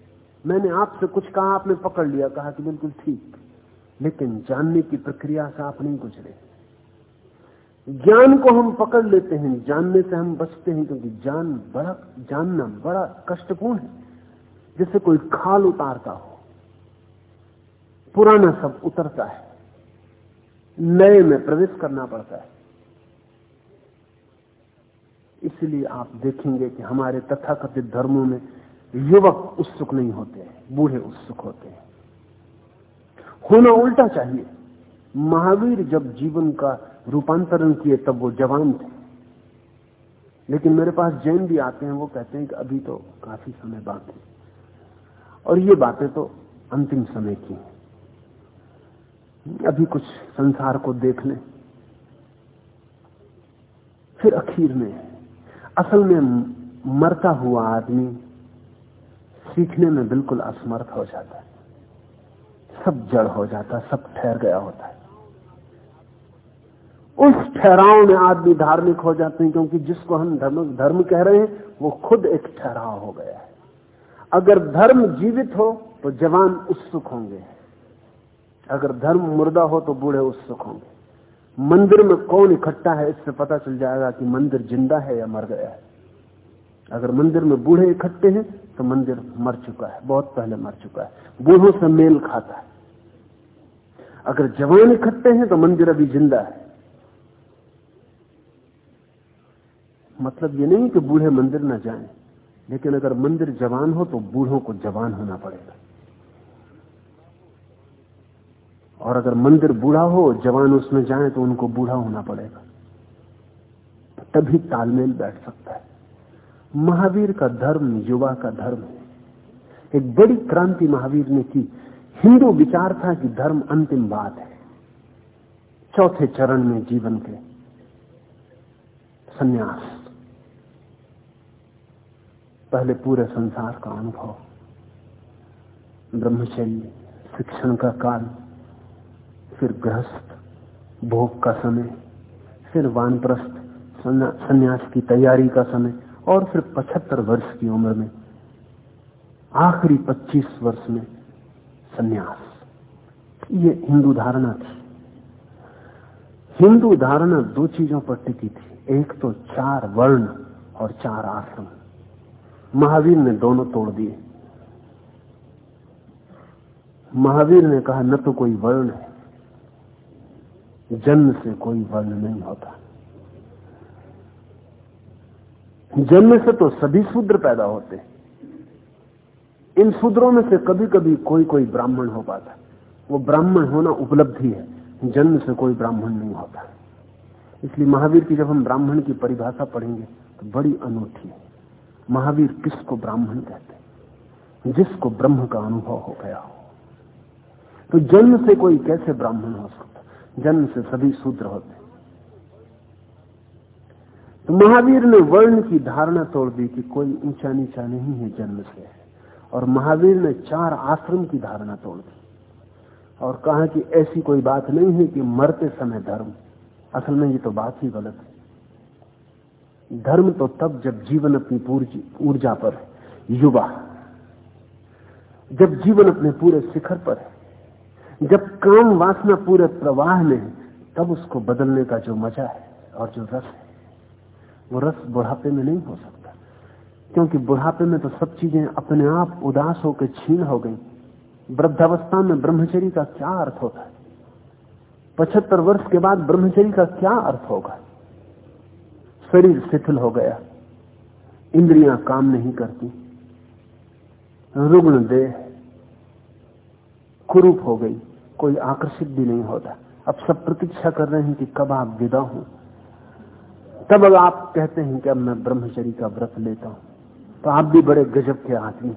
[SPEAKER 2] मैंने आपसे कुछ कहा, आपने पकड़ लिया, कहा कि बिल्कुल ठीक। लेकिन जानने की प्रक्रिया से आप नहीं गुजरे। ज्ञान को हम पकड़ लेते हैं, जानने से हम बचते हैं, क्योंकि जान बड़ा, जानना बड़ा कष्टपूर्ण है। जैसे कोई खाल उतारता हो, पुराना सब उतरता है, नए में प्रवेश करना पड़ता है। इसलिए आप देखेंगे कि हमारे तथाकथित धर्मों में युवक उत्सुक नहीं होते हैं, बूढ़े उत्सुक होते हैं। होना उल्टा चाहिए। महावीर जब जीवन का रूपांतरण किए तब वो जवान थे। लेकिन मेरे पास जैन भी आते हैं, वो कहते हैं कि अभी तो काफ़ी समय बाकी और ये बातें तो अंतिम समय की हैं। अभी कुछ संसार को देख लें। फिर अखीर में, असल में मरता हुआ आदमी सीखने में बिल्कुल असमर्थ हो जाता है। सब जड़ हो जाता है, सब ठहर गया होता है। उस ठहराव में आदमी धार्मिक हो जाते हैं, क्योंकि जिसको हम धर्म धर्म कह रहे हैं, वो खुद एक ठहराव हो गया है। अगर धर्म जीवित हो तो जवान उत्सुक होंगे। अगर धर्म मुर्दा हो तो बूढ़े उत्सुक होंगे। मंदिर में कौन इकट्ठा है, इससे पता चल जाएगा कि मंदिर ज़िंदा है या मर गया है। अगर मंदिर में बूढ़े इकट्ठे हैं तो मंदिर मर चुका है, बहुत पहले मर चुका है। बूढ़ों से मेल खाता है। अगर जवान इकट्ठे हैं तो मंदिर अभी ज़िंदा है। मतलब ये नहीं कि बूढ़े मंदिर ना जाएँ, लेकिन अगर मंदिर जवान हो तो बूढ़ों को जवान होना पड़ेगा। और अगर मंदिर बूढ़ा हो जवान उसमें जाए तो उनको बूढ़ा होना पड़ेगा। तभी तालमेल बैठ सकता है। महावीर का धर्म युवा का धर्म है। एक बड़ी क्रांति महावीर ने की। हिंदू विचार था कि धर्म अंतिम बात है। चौथे चरण में जीवन के सन्यास। पहले पूरे संसार का अनुभव। ब्रह्मचर्य, शिक्षण का काल, फिर गृहस्थ, भोग का समय, फिर वानप्रस्थ संन्यास की तैयारी का समय, और फिर पचहत्तर वर्ष की उम्र में, आखिरी 25 वर्ष में संन्यास। ये हिंदू धारणा थी। हिंदू धारणा दो चीज़ों पर टिकी थी। एक तो चार वर्ण और चार आश्रम। महावीर ने दोनों तोड़ दिए। महावीर ने कहा, न तो कोई वर्ण है, जन्म से कोई वर्ण नहीं होता। जन्म से तो सभी शूद्र पैदा होते इन शूद्रों में से कभी कभी कोई कोई ब्राह्मण हो पाता वो ब्राह्मण होना उपलब्धि है, जन्म से कोई ब्राह्मण नहीं होता। इसलिए महावीर की जब हम ब्राह्मण की परिभाषा पढ़ेंगे तो बड़ी अनूठी है। महावीर किसको ब्राह्मण कहते जिसको ब्रह्म का अनुभव हो गया हो। तो जन्म से कोई कैसे ब्राह्मण हो सकता जन्म से सभी शूद्र होते तो महावीर ने वर्ण की धारणा तोड़ दी कि कोई ऊँचा नीचा नहीं है जन्म से। है और महावीर ने चार आश्रम की धारणा तोड़ दी। और कहा कि ऐसी कोई बात नहीं है कि मरते समय धर्म। असल में ये तो बात ही गलत है। धर्म तो तब जब जीवन अपनी ऊर्जा पर है, युवा। जब जीवन अपने पूरे शिखर पर है, जब काम वासना पूरे प्रवाह में है, तब उसको बदलने का जो मज़ा है और जो रस है, वो रस बुढ़ापे में नहीं हो सकता। क्योंकि बुढ़ापे में तो सब चीज़ें अपने आप उदास होकर छीन हो गई। वृद्धावस्था में ब्रह्मचरी का क्या अर्थ होता है? पचहत्तर वर्ष के बाद ब्रह्मचरी का क्या अर्थ होगा? शरीर शिथिल हो गया। इंद्रियाँ काम नहीं करती। रुग्ण देह कुरूप हो गई। कोई आकर्षित भी नहीं होता। अब सब प्रतीक्षा कर रहे हैं कि कब आप विदा हो। तब अगर आप कहते हैं कि अब मैं ब्रह्मचरी का व्रत लेता हूँ। तो आप भी बड़े गजब के आदमी।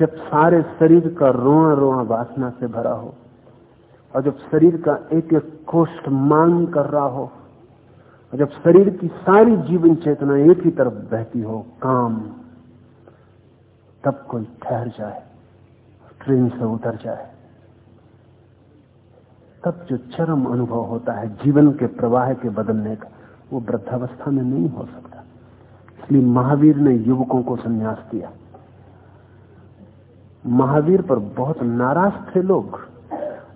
[SPEAKER 2] जब सारे शरीर का रोआ रोआ वासना से भरा हो और जब शरीर का एक एक कोष्ठ मांग कर रहा हो, और जब शरीर की सारी जीवन चेतना एक ही तरफ़ बहती हो, काम, तब कोई ठहर जाए, ट्रेन से उतर जाए। तब जो चरम अनुभव होता है, जीवन के प्रवाह के बदलने का, वो वृद्धावस्था में नहीं हो सकता। इसलिए महावीर ने युवकों को संन्यास दिया। महावीर पर बहुत नाराज़ थे लोग।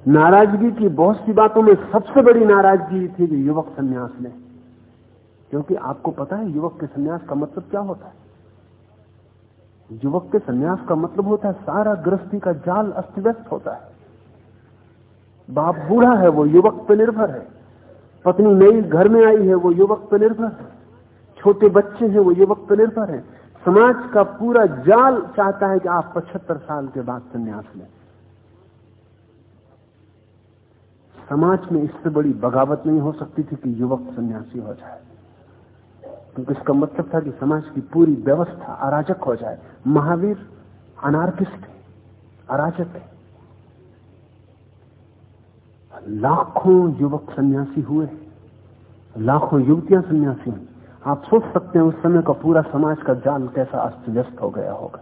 [SPEAKER 2] नाराज़गी की बहुत सी बातों में सबसे बड़ी नाराज़गी थी कि युवक संन्यास लें। क्योंकि आपको पता है, युवक के संन्यास का मतलब क्या होता है? युवक के संन्यास का मतलब होता है, सारा गृहस्थी का जाल अस्त व्यस्त होता है। बाप बूढ़ा है, वो युवक पर निर्भर है। पत्नी नई घर में आई है, वो युवक पर निर्भर है। छोटे बच्चे हैं, वो युवक पर निर्भर है। समाज का पूरा जाल चाहता है कि आप पचहत्तर साल के बाद संन्यास लें। समाज में इससे बड़ी बगावत नहीं हो सकती थी कि युवक सन्यासी हो जाए। क्योंकि इसका मतलब था कि समाज की पूरी व्यवस्था अराजक हो जाए। महावीर अनार्किस्ट है, अराजक है। लाखों युवक सन्यासी हुए लाखों युवतियाँ सन्यासी हुई। आप सोच सकते हैं उस समय का पूरा समाज का जाल कैसा अस्त व्यस्त हो गया होगा।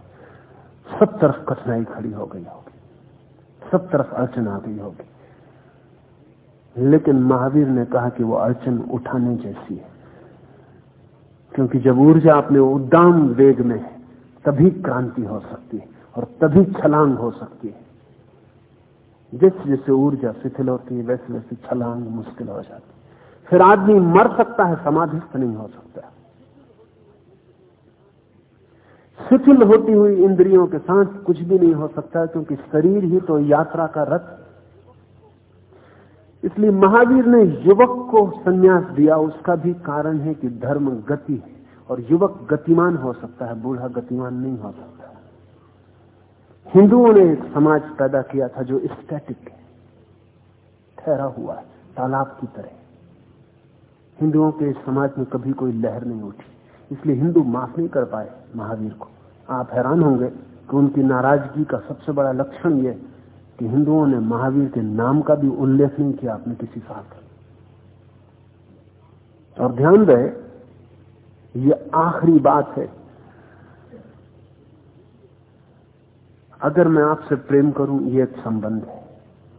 [SPEAKER 2] सब तरफ़ कठिनाई खड़ी हो गई होगी। सब तरफ़ अड़चन आ गई होगी। लेकिन महावीर ने कहा कि वो अड़चन उठाने जैसी है। क्योंकि जब ऊर्जा अपने उद्दाम वेग में है, तभी क्रांति हो सकती है और तभी छलांग हो सकती है। जैसे जैसे ऊर्जा शिथिल होती है, वैसे वैसे छलांग मुश्किल हो जाती है। फिर आदमी मर सकता है, समाधिस्थ नहीं हो सकता। शिथिल होती हुई इंद्रियों के साथ कुछ भी नहीं हो सकता, क्योंकि शरीर ही तो यात्रा का रथ इसलिए महावीर ने युवक को संन्यास दिया। उसका भी कारण है कि धर्म गति है और युवक गतिमान हो सकता है, बूढ़ा गतिमान नहीं हो सकता। हिंदुओं ने एक समाज पैदा किया था जो स्टैटिक है, ठहरा हुआ है, तालाब की तरह। हिंदुओं के समाज में कभी कोई लहर नहीं उठी। इसलिए हिंदू माफ़ नहीं कर पाए महावीर को। आप हैरान होंगे कि उनकी नाराज़गी का सबसे बड़ा लक्षण यह कि हिंदुओं ने महावीर के नाम का भी उल्लेख नहीं किया अपने किसी साथ। और ध्यान रहे, ये आखिरी बात है। अगर मैं आपसे प्रेम करूँ, ये एक संबंध है।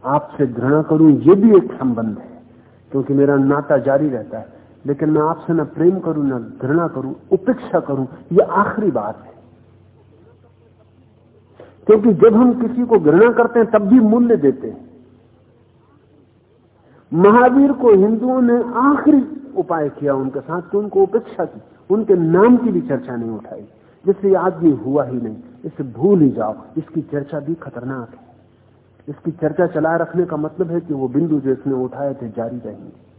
[SPEAKER 2] आपसे घृणा करूँ, ये भी एक संबंध है, क्योंकि मेरा नाता जारी रहता है। लेकिन मैं आपसे ना प्रेम करूँ, ना घृणा करूँ, उपेक्षा करूँ, ये आखिरी बात है। क्योंकि जब हम किसी को घृणा करते हैं, तब भी मूल्य देते हैं। महावीर को हिंदुओं ने आखिरी उपाय किया, उनके साथ कि, उनको उपेक्षा की, उनके नाम की भी चर्चा नहीं उठाई। जिससे आदमी हुआ ही नहीं। इसे भूल ही जाओ, इसकी चर्चा भी खतरनाक है। इसकी चर्चा चलाए रखने का मतलब है कि वो बिंदु जो इसने उठाए थे, जारी रहेंगे।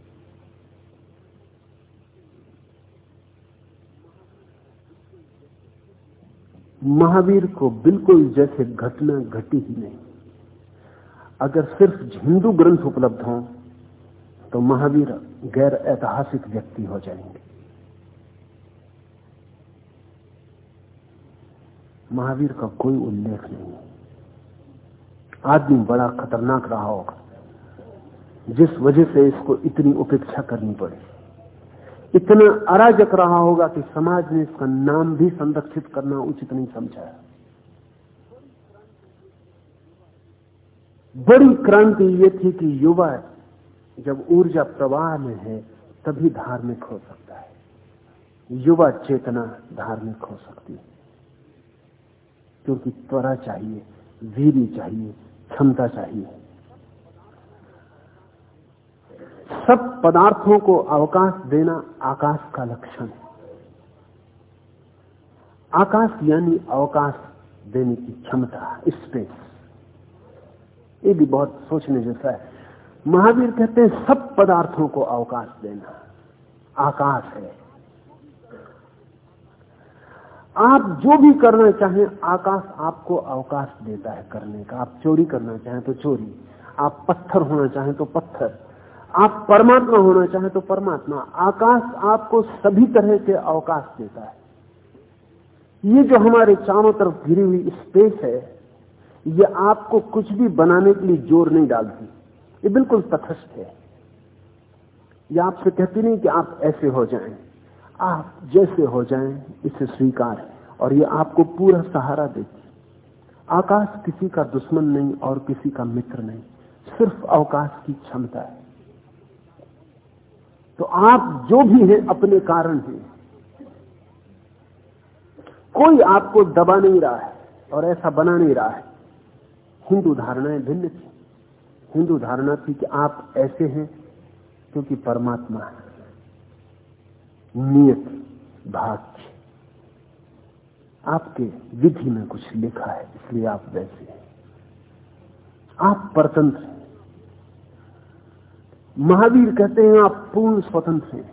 [SPEAKER 2] महावीर को बिल्कुल जैसे घटना घटी ही नहीं। अगर सिर्फ़ हिंदू ग्रंथ उपलब्ध हों तो महावीर गैर ऐतिहासिक व्यक्ति हो जाएँगे। महावीर का कोई उल्लेख नहीं। आदमी बड़ा खतरनाक रहा होगा, जिस वजह से इसको इतनी उपेक्षा करनी पड़ी। इतना अराजक रहा होगा कि समाज ने इसका नाम भी संरक्षित करना उचित नहीं समझा। बड़ी क्रांति ये थी कि युवा जब ऊर्जा प्रवाह में है, तभी धार्मिक हो सकता है। युवा चेतना धार्मिक हो सकती है। क्योंकि त्वरा चाहिए वीरी चाहिए, क्षमता चाहिए। सब पदार्थों को अवकाश देना आकाश का लक्षण है। आकाश यानी अवकाश देने की क्षमता स्पेस ये भी बहुत सोचने जैसा है। महावीर कहते हैं, सब पदार्थों को अवकाश देना आकाश है। आप जो भी करना चाहें, आकाश आपको अवकाश देता है करने का। आप चोरी करना चाहें तो चोरी। आप पत्थर होना चाहें तो पत्थर। आप परमात्मा होना चाहें तो परमात्मा, आकाश आपको सभी तरह के अवकाश देता है। ये जो हमारे चारों तरफ़ घिरी हुई स्पेस है, ये आपको कुछ भी बनाने के लिए ज़ोर नहीं डालती। ये बिल्कुल तथस्थ है। ये आपसे कहती नहीं कि आप ऐसे हो जाएँ। आप जैसे हो जाएँ, इसे स्वीकार है और ये आपको पूरा सहारा देती आकाश किसी का दुश्मन नहीं और किसी का मित्र नहीं। सिर्फ़ अवकाश की क्षमता है। तो आप जो भी हैं, अपने कारण हैं। कोई आपको दबा नहीं रहा है और ऐसा बना नहीं रहा है। हिंदू धारणाएँ भिन्न थी। हिंदू धारणा थी कि आप ऐसे हैं क्योंकि परमात्मा है। नियत, भाग्य। आपके विधि में कुछ लिखा है, इसलिए आप वैसे हैं। आप परतंत्र हैं। महावीर कहते हैं, आप पूर्ण स्वतंत्र हैं।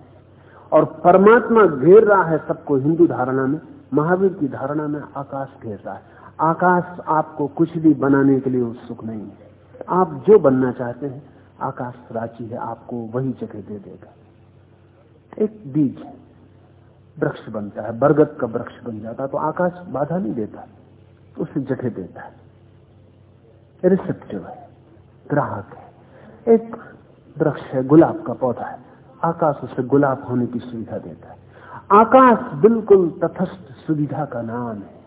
[SPEAKER 2] और परमात्मा घेर रहा है सबको हिंदू धारणा में, महावीर की धारणा में आकाश घेर रहा है। आकाश आपको कुछ भी बनाने के लिए उत्सुक नहीं है। आप जो बनना चाहते हैं, आकाश रांची है, आपको वही जगह दे देगा। एक बीज वृक्ष बनता है, बरगद का वृक्ष बन जाता तो आकाश बाधा नहीं देता, उसे जगह देता है। रिसेप्टिव है, ग्राहक है। एक वृक्ष है, गुलाब का पौधा है। आकाश उसे गुलाब होने की सुविधा देता है। आकाश बिल्कुल तथस्थ सुविधा का नाम है।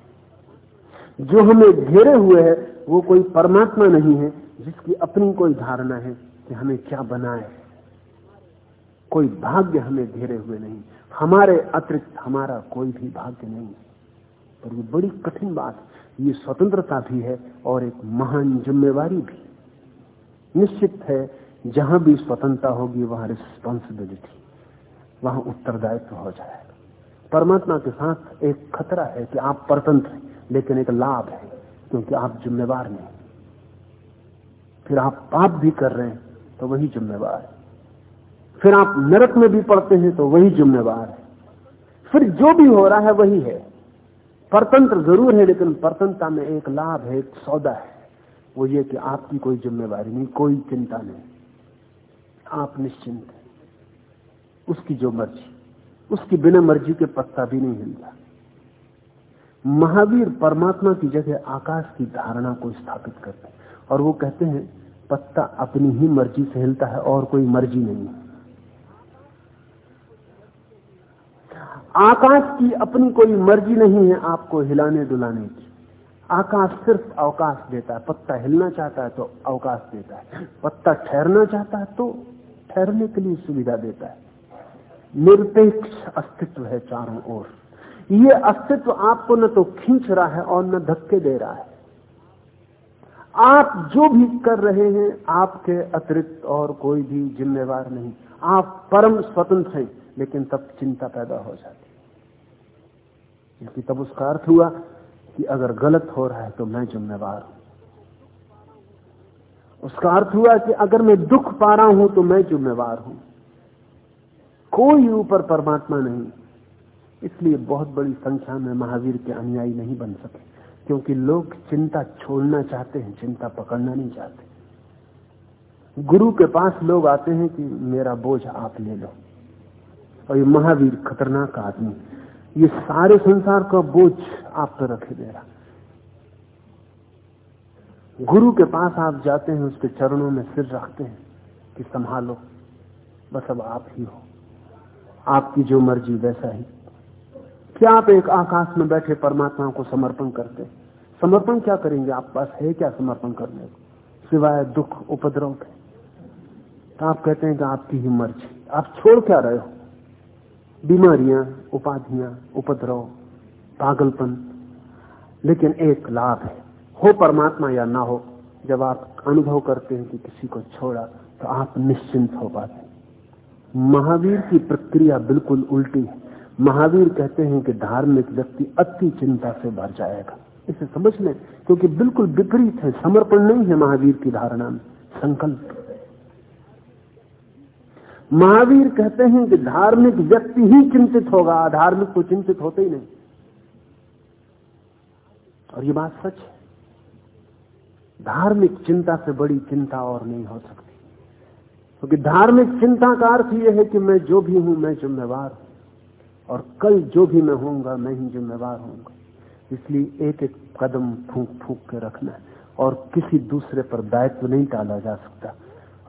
[SPEAKER 2] जो हमें घेरे हुए है, वो कोई परमात्मा नहीं है, जिसकी अपनी कोई धारणा है कि हमें क्या बनाए। कोई भाग्य हमें घेरे हुए नहीं। हमारे अतिरिक्त हमारा कोई भी भाग्य नहीं। पर ये बड़ी कठिन बात, ये स्वतंत्रता भी है और एक महान जिम्मेवारी भी। निश्चित है जहाँ भी स्वतंत्रता होगी, वहाँ रिस्पॉन्सिबिलिटी वहाँ उत्तरदायित्व हो जाएगा। परमात्मा के साथ एक खतरा है कि आप परतंत्र हैं, लेकिन एक लाभ है, क्योंकि आप जिम्मेवार नहीं। फिर आप पाप भी कर रहे हैं तो वही जिम्मेवार है। फिर आप नरक में भी पड़ते हैं तो वही जिम्मेवार है। फिर जो भी हो रहा है, वही है। परतंत्र ज़रूर है, लेकिन परतंत्रता में एक लाभ है, एक सौदा है। वो ये कि आपकी कोई जिम्मेवारी नहीं, कोई चिंता नहीं। आप निश्चिंत हैं। उसकी जो मर्ज़ी, उसकी बिना मर्ज़ी के पत्ता भी नहीं हिलता। महावीर परमात्मा की जगह आकाश की धारणा को स्थापित करते हैं और वो कहते हैं, पत्ता अपनी ही मर्ज़ी से हिलता है और कोई मर्ज़ी नहीं। आकाश की अपनी कोई मर्ज़ी नहीं है आपको हिलाने डुलाने की। आकाश सिर्फ़ अवकाश देता है, पत्ता हिलना चाहता है तो अवकाश देता है। पत्ता ठहरना चाहता है तो ठहरने के लिए सुविधा देता है। निरपेक्ष अस्तित्व है चारों ओर। ये अस्तित्व आपको न तो खींच रहा है और न धक्के दे रहा है। आप जो भी कर रहे हैं, आपके अतिरिक्त और कोई भी जिम्मेवार नहीं। आप परम स्वतंत्र हैं, लेकिन तब चिंता पैदा हो जाती क्योंकि तब उसका अर्थ हुआ कि अगर गलत हो रहा है तो मैं जिम्मेवार हूँ। उसका अर्थ हुआ कि अगर मैं दुख पा रहा हूँ तो मैं जिम्मेवार हूँ। कोई ऊपर परमात्मा नहीं। इसलिए बहुत बड़ी संख्या में महावीर के अनुयायी नहीं बन सके, क्योंकि लोग चिंता छोड़ना चाहते हैं, चिंता पकड़ना नहीं चाहते। गुरु के पास लोग आते हैं कि, मेरा बोझ आप ले लो। और ये महावीर खतरनाक आदमी। ये सारे संसार का बोझ आप पर रखे दे रहा। गुरु के पास आप जाते हैं, उसके चरणों में सिर रखते हैं कि संभालो, बस अब आप ही हो। आपकी जो मर्ज़ी, वैसा ही। क्या आप एक आकाश में बैठे परमात्मा को समर्पण करते? समर्पण क्या करेंगे? आप पास है क्या समर्पण करने को? सिवाय दुख, उपद्रव के। तो आप कहते हैं कि आपकी ही मर्ज़ी। आप छोड़ क्या रहे हो? बीमारियाँ, उपाधियाँ, उपद्रव, पागलपन। लेकिन एक लाभ है। हो परमात्मा या ना हो, जब आप अनुभव करते हैं कि किसी को छोड़ा तो आप निश्चिंत हो पाते महावीर की प्रक्रिया बिल्कुल उल्टी है। महावीर कहते हैं कि धार्मिक व्यक्ति अति चिंता से भर जाएगा। इसे समझ लें, क्योंकि बिल्कुल विपरीत है, समर्पण नहीं है महावीर की धारणा में, संकल्प महावीर कहते हैं कि धार्मिक व्यक्ति ही चिंतित होगा, अधार्मिक तो चिंतित होते ही नहीं। और ये बात सच है। धार्मिक चिंता से बड़ी चिंता और नहीं हो सकती। क्योंकि तो धार्मिक चिंता का अर्थ यह है कि मैं जो भी हूँ, मैं जिम्मेवार हूँ। और कल जो भी मैं होऊँगा, मैं ही जिम्मेवार होऊँगा। इसलिए एक एक कदम फूक फूक के रखना है। और किसी दूसरे पर दायित्व नहीं टाला जा सकता।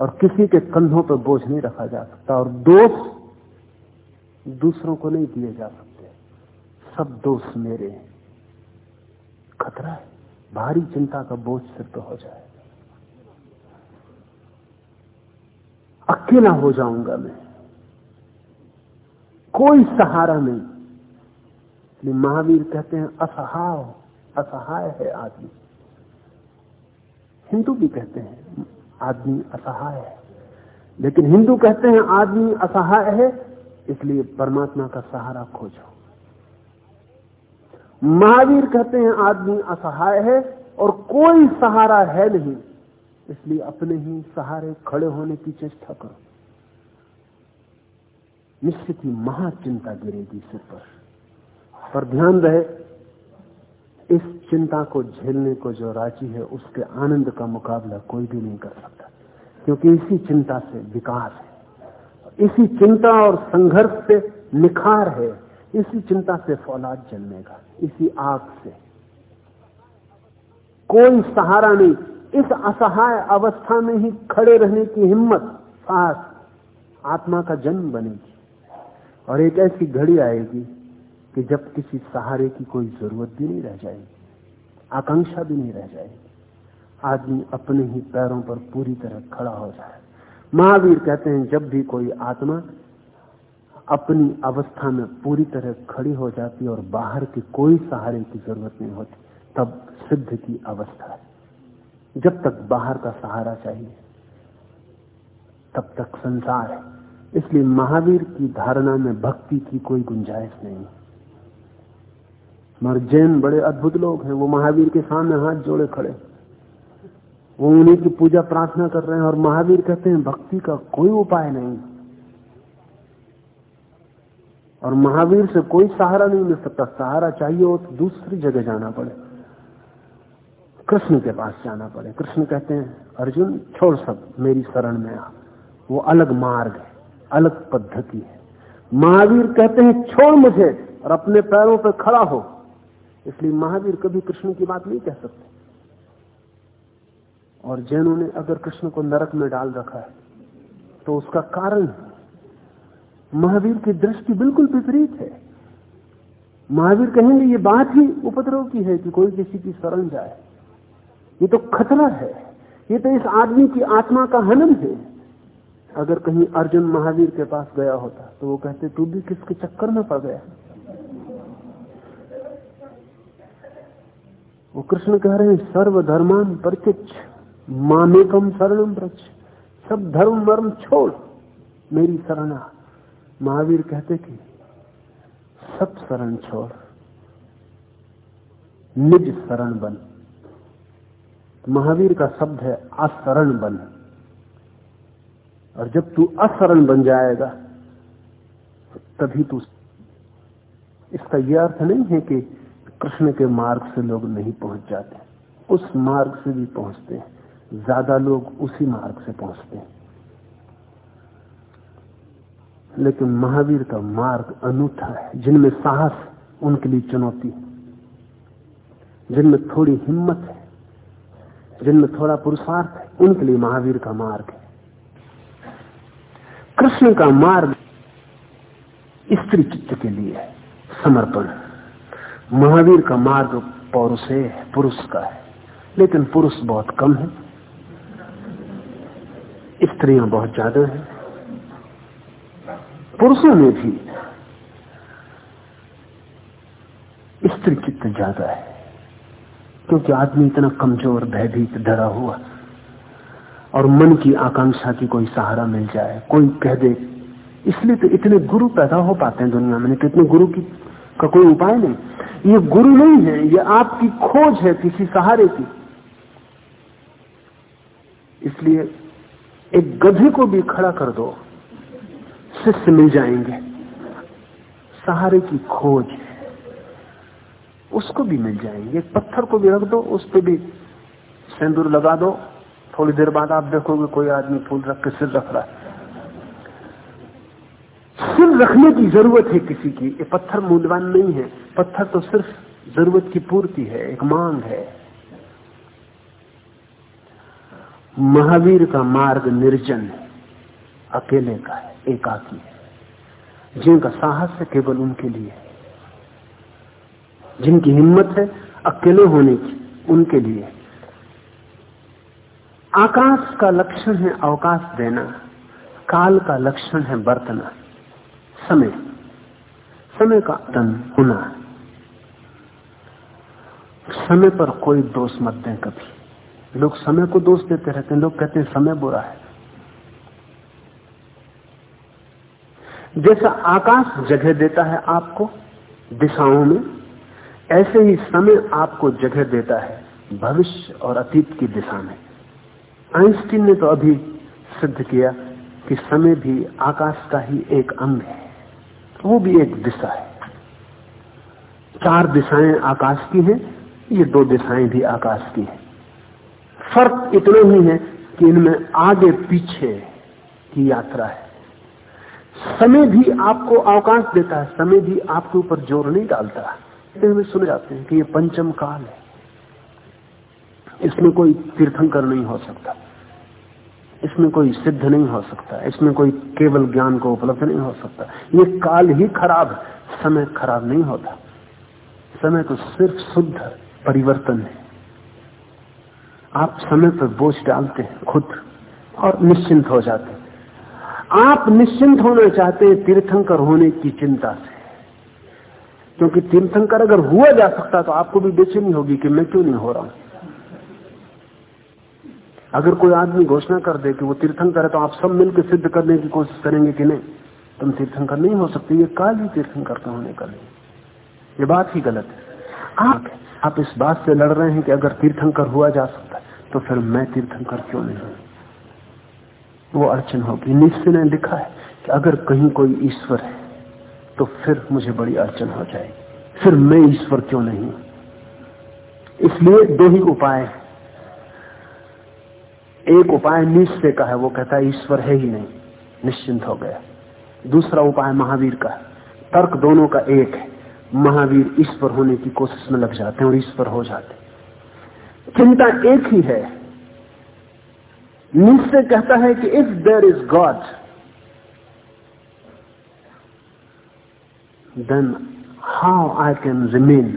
[SPEAKER 2] और किसी के कंधों पर बोझ नहीं रखा जा सकता। और दोष दूसरों को नहीं दिए जा सकते। सब दोष मेरे हैं। खतरा है। भारी चिंता का बोझ सिर पर हो जाए। अकेला हो जाऊँगा मैं। कोई सहारा नहीं। इसलिए महावीर कहते हैं, असहाय असहाय है आदमी। हिंदू भी कहते हैं, आदमी असहाय है। लेकिन हिंदू कहते हैं, आदमी असहाय है, इसलिए परमात्मा का सहारा खोजो। महावीर कहते हैं, आदमी असहाय है और कोई सहारा है नहीं। इसलिए अपने ही सहारे खड़े होने की चेष्टा करो। निश्चित ही महाचिंता गिरेगी सिर पर। पर ध्यान रहे, इस चिंता को झेलने को जो राज़ी है, उसके आनंद का मुकाबला कोई भी नहीं कर सकता, क्योंकि इसी चिंता से विकास है। इसी चिंता और संघर्ष से निखार है। इसी चिंता से फौलाद जन्मेगा, इसी आग से। कोई सहारा नहीं, इस असहाय अवस्था में ही खड़े रहने की हिम्मत साहस आत्मा का जन्म बनेगी। और एक ऐसी घड़ी आएगी कि जब किसी सहारे की कोई ज़रूरत भी नहीं रह जाएगी, आकांक्षा भी नहीं रह जाएगी, आदमी अपने ही पैरों पर पूरी तरह खड़ा हो जाए। महावीर कहते हैं, जब भी कोई आत्मा अपनी अवस्था में पूरी तरह खड़ी हो जाती और बाहर के कोई सहारे की ज़रूरत नहीं होती, तब सिद्ध की अवस्था है। जब तक बाहर का सहारा चाहिए, तब तक संसार है। इसलिए महावीर की धारणा में भक्ति की कोई गुंजाइश नहीं। मगर जैन बड़े अद्भुत लोग हैं, वो महावीर के सामने हाथ जोड़े खड़े। वो उन्हीं की पूजा प्रार्थना कर रहे हैं और महावीर कहते हैं, भक्ति का कोई उपाय नहीं। और महावीर से कोई सहारा नहीं मिल सकता। सहारा चाहिए हो तो दूसरी जगह जाना पड़े। कृष्ण के पास जाना पड़े। कृष्ण कहते हैं, अर्जुन, छोड़ सब, मेरी शरण में आ। वो अलग मार्ग है, अलग पद्धति है। महावीर कहते हैं, छोड़ मुझे और अपने पैरों पर खड़ा हो। इसलिए महावीर कभी कृष्ण की बात नहीं कह सकते। और जैनों ने अगर कृष्ण को नरक में डाल रखा है तो उसका कारण महावीर की दृष्टि बिल्कुल विपरीत है। महावीर कहेंगे, ये बात ही उपद्रव की है कि कोई किसी की शरण जाए। ये तो खतरा है। ये तो इस आदमी की आत्मा का हनन है। अगर कहीं अर्जुन महावीर के पास गया होता तो वो कहते, तू भी किसके चक्कर में पड़ गया? वो कृष्ण कह रहे हैं, सर्वधर्मान परिचित मामेकम शरणम ब्रज सब धर्म वर्म छोड़, मेरी शरणा महावीर कहते कि सब शरण छोड़, निज शरण बन। महावीर का शब्द है असरण बन। और जब तू असरण बन जाएगा, तभी तू इसका यह अर्थ नहीं है कि कृष्ण के मार्ग से लोग नहीं पहुँच जाते, उस मार्ग से भी पहुँचते हैं। ज़्यादा लोग उसी मार्ग से पहुँचते हैं। लेकिन महावीर का मार्ग अनूठा है, जिनमें साहस उनके लिए चुनौती जिनमें थोड़ी हिम्मत है, जिनमें थोड़ा पुरुषार्थ है, उनके लिए महावीर का मार्ग है। कृष्ण का मार्ग स्त्री चित्त के लिए है, समर्पण। महावीर का मार्ग पौरुषे है, पुरुष का है, लेकिन पुरुष बहुत कम है। स्त्रियाँ बहुत ज़्यादा हैं। पुरुषों में भी स्त्री चित्त ज़्यादा है? क्योंकि आदमी इतना कमज़ोर, भयभीत, डरा हुआ, और मन की आकांक्षा की कोई सहारा मिल जाए, कोई कह दे। इसलिए तो इतने गुरु पैदा हो पाते हैं दुनिया में तो इतने गुरु की का कोई उपाय नहीं। ये गुरु नहीं है, ये आपकी खोज है किसी सहारे की। इसलिए एक गधे को भी खड़ा कर दो। शिष्य मिल जाएँगे। सहारे की खोज उसको भी मिल जाएँगे। पत्थर को भी रख दो, उस पर भी सिंदूर लगा दो। थोड़ी देर बाद आप देखोगे कोई आदमी फूल रख के सिर रख रहा है। सिर रखने की ज़रूरत है किसी की। ये पत्थर मूल्यवान नहीं है। पत्थर तो सिर्फ़ ज़रूरत की पूर्ति है, एक मांग है। महावीर का मार्ग निर्जन है। अकेले का है, एकाकी है। जिनका साहस है केवल उनके लिए। जिनकी हिम्मत है अकेले होने की, उनके लिए। आकाश का लक्षण है अवकाश देना, काल का लक्षण है बरतना। समय। समय का तन होना। समय पर कोई दोष मत दें कभी। लोग समय को दोष देते रहते हैं, लोग कहते हैं समय बुरा है। जैसा आकाश जगह देता है आपको, दिशाओं में, ऐसे ही समय आपको जगह देता है भविष्य और अतीत की दिशा में। आइंस्टीन ने तो अभी सिद्ध किया कि समय भी आकाश का ही एक अंग है। वो भी एक दिशा है। चार दिशाएँ आकाश की हैं, ये दो दिशाएँ भी आकाश की हैं। फ़र्क इतना ही है कि इनमें आगे पीछे की यात्रा है। समय भी आपको अवकाश देता है, समय भी आपके ऊपर ज़ोर नहीं डालता है। सुने जाते हैं कि ये पंचम काल है। इसमें कोई तीर्थंकर नहीं हो सकता। इसमें कोई सिद्ध नहीं हो सकता। इसमें कोई केवल ज्ञान को उपलब्ध नहीं हो सकता। ये काल ही खराब समय खराब नहीं होता। समय तो सिर्फ़ शुद्ध परिवर्तन है। आप समय पर बोझ डालते हैं खुद और निश्चिंत हो जाते हैं। आप निश्चिंत होना चाहते हैं तीर्थंकर होने की चिंता से। क्योंकि तीर्थंकर अगर हुआ जा सकता तो आपको भी बेचैनी होगी कि मैं क्यों नहीं हो रहा हूँ? अगर कोई आदमी घोषणा कर दे कि वो तीर्थंकर है तो आप सब मिलकर सिद्ध करने की कोशिश करेंगे कि नहीं? तुम तीर्थंकर नहीं हो सकते, ये काल ही तीर्थंकर का होने का नहीं। ये बात ही गलत है। आप आप इस बात से लड़ रहे हैं कि अगर तीर्थंकर हुआ जा सकता है तो फिर मैं तीर्थंकर क्यों नहीं हूँ? वो अड़चन होगी। निश्चय ने लिखा है कि अगर कहीं कोई ईश्वर है तो फिर मुझे बड़ी अड़चन हो जाएगी। फिर मैं ईश्वर क्यों नहीं? इसलिए दो ही उपाय एक उपाय निश्चय का है, वो कहता है, ईश्वर है ही नहीं, निश्चिंत हो गया। दूसरा उपाय महावीर का तर्क दोनों का एक है। महावीर ईश्वर होने की कोशिश में लग जाते हैं और ईश्वर हो जाते चिंता एक ही है निश्चय कहता है कि if there is God then how I can remain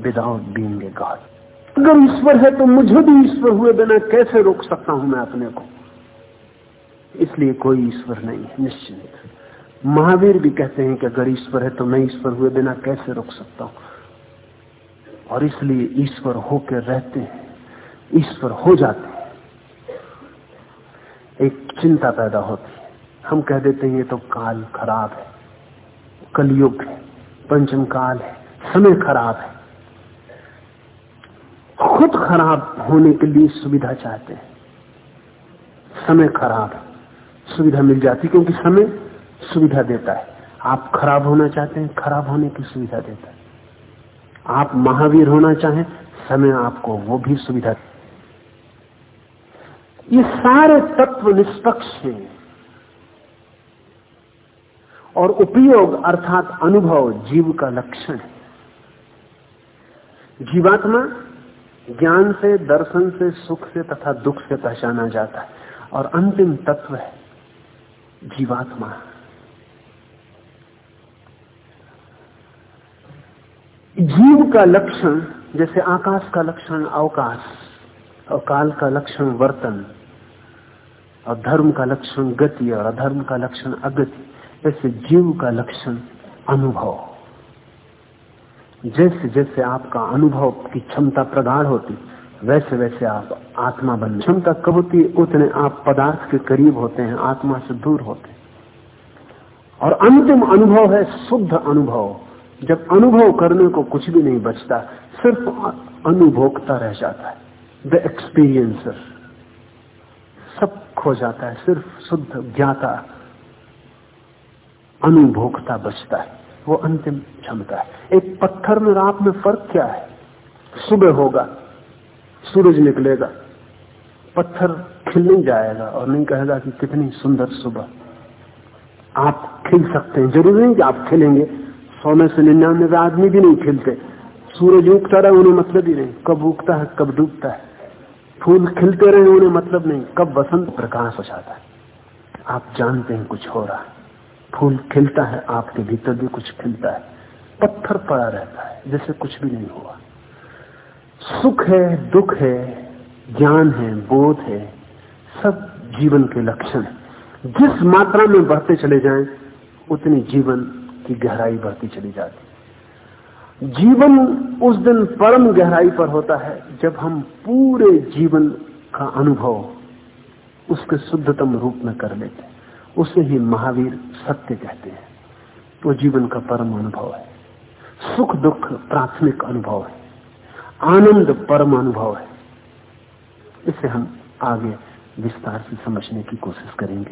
[SPEAKER 2] without being a God अगर ईश्वर है तो मुझे भी ईश्वर हुए बिना कैसे रोक सकता हूँ मैं अपने को? इसलिए कोई ईश्वर नहीं है। निश्चिंत महावीर भी कहते हैं कि अगर ईश्वर है तो मैं ईश्वर हुए बिना कैसे रोक सकता हूँ? और इसलिए ईश्वर होकर रहते हैं, ईश्वर हो जाते हैं। चिंता पैदा होती है। हम कह देते हैं, ये तो काल खराब है, कलयुग है, पंचम काल है, समय खराब है। खुद खराब होने के लिए सुविधा चाहते हैं। समय खराब है, सुविधा मिल जाती क्योंकि समय सुविधा देता है। आप खराब होना चाहते हैं, खराब होने की सुविधा देता है। आप महावीर होना चाहें, समय आपको वो भी सुविधा ये सारे तत्व निष्पक्ष हैं। और उपयोग अर्थात अनुभव, जीव का लक्षण है। जीवात्मा ज्ञान से, दर्शन से, सुख से तथा दुख से पहचाना जाता है। और अंतिम तत्व है जीवात्मा। जीव का लक्षण, जैसे आकाश का लक्षण, अवकाश और काल का लक्षण, वर्तन और धर्म का लक्षण गति और अधर्म का लक्षण अगति, ऐसे जीव का लक्षण अनुभव। जैसे जैसे आपका अनुभव की क्षमता प्रगाढ़ होती, वैसे वैसे आप आत्मा बन क्षमता कब होती, उतने आप पदार्थ के करीब होते हैं, आत्मा से दूर होते। और अंतिम अनुभव है शुद्ध अनुभव। जब अनुभव करने को कुछ भी नहीं बचता, सिर्फ़ अनुभोक्ता रह जाता है द एक्सपीरियंसर खो जाता है, सिर्फ़ शुद्ध ज्ञाता, अनुभोक्ता बचता है, वो अंतिम क्षमता है। एक पत्थर में रात में फ़र्क क्या है? सुबह होगा, सूरज निकलेगा, पत्थर खिल नहीं जाएगा और नहीं कहेगा कि कितनी सुंदर सुबह। आप खिल सकते हैं, ज़रूरी नहीं कि आप खिलेंगे, सौ में से निन्यानवे आदमी भी नहीं खिलते। सूरज उगता रहे, उन्हें मतलब ही नहीं, कब उगता है, कब डूबता है। फूल खिलते रहे, उन्हें मतलब नहीं। कब वसंत प्रकाश हो जाता है। आप जानते हैं कुछ हो रहा है। फूल खिलता है, आपके भीतर भी कुछ खिलता है। पत्थर पड़ा रहता है, जैसे कुछ भी नहीं हुआ। सुख है, दुख है, ज्ञान है, बोध है, सब जीवन के लक्षण जिस मात्रा में बढ़ते चले जाएँ, उतनी जीवन की गहराई बढ़ती चली जाती जीवन उस दिन परम गहराई पर होता है जब हम पूरे जीवन का अनुभव उसके शुद्धतम रूप में कर लेते हैं। उसे ही महावीर सत्य कहते हैं। वो जीवन का परम अनुभव है। सुख दुख प्राथमिक अनुभव है। आनंद परम अनुभव है। इसे हम आगे विस्तार से समझने की कोशिश करेंगे।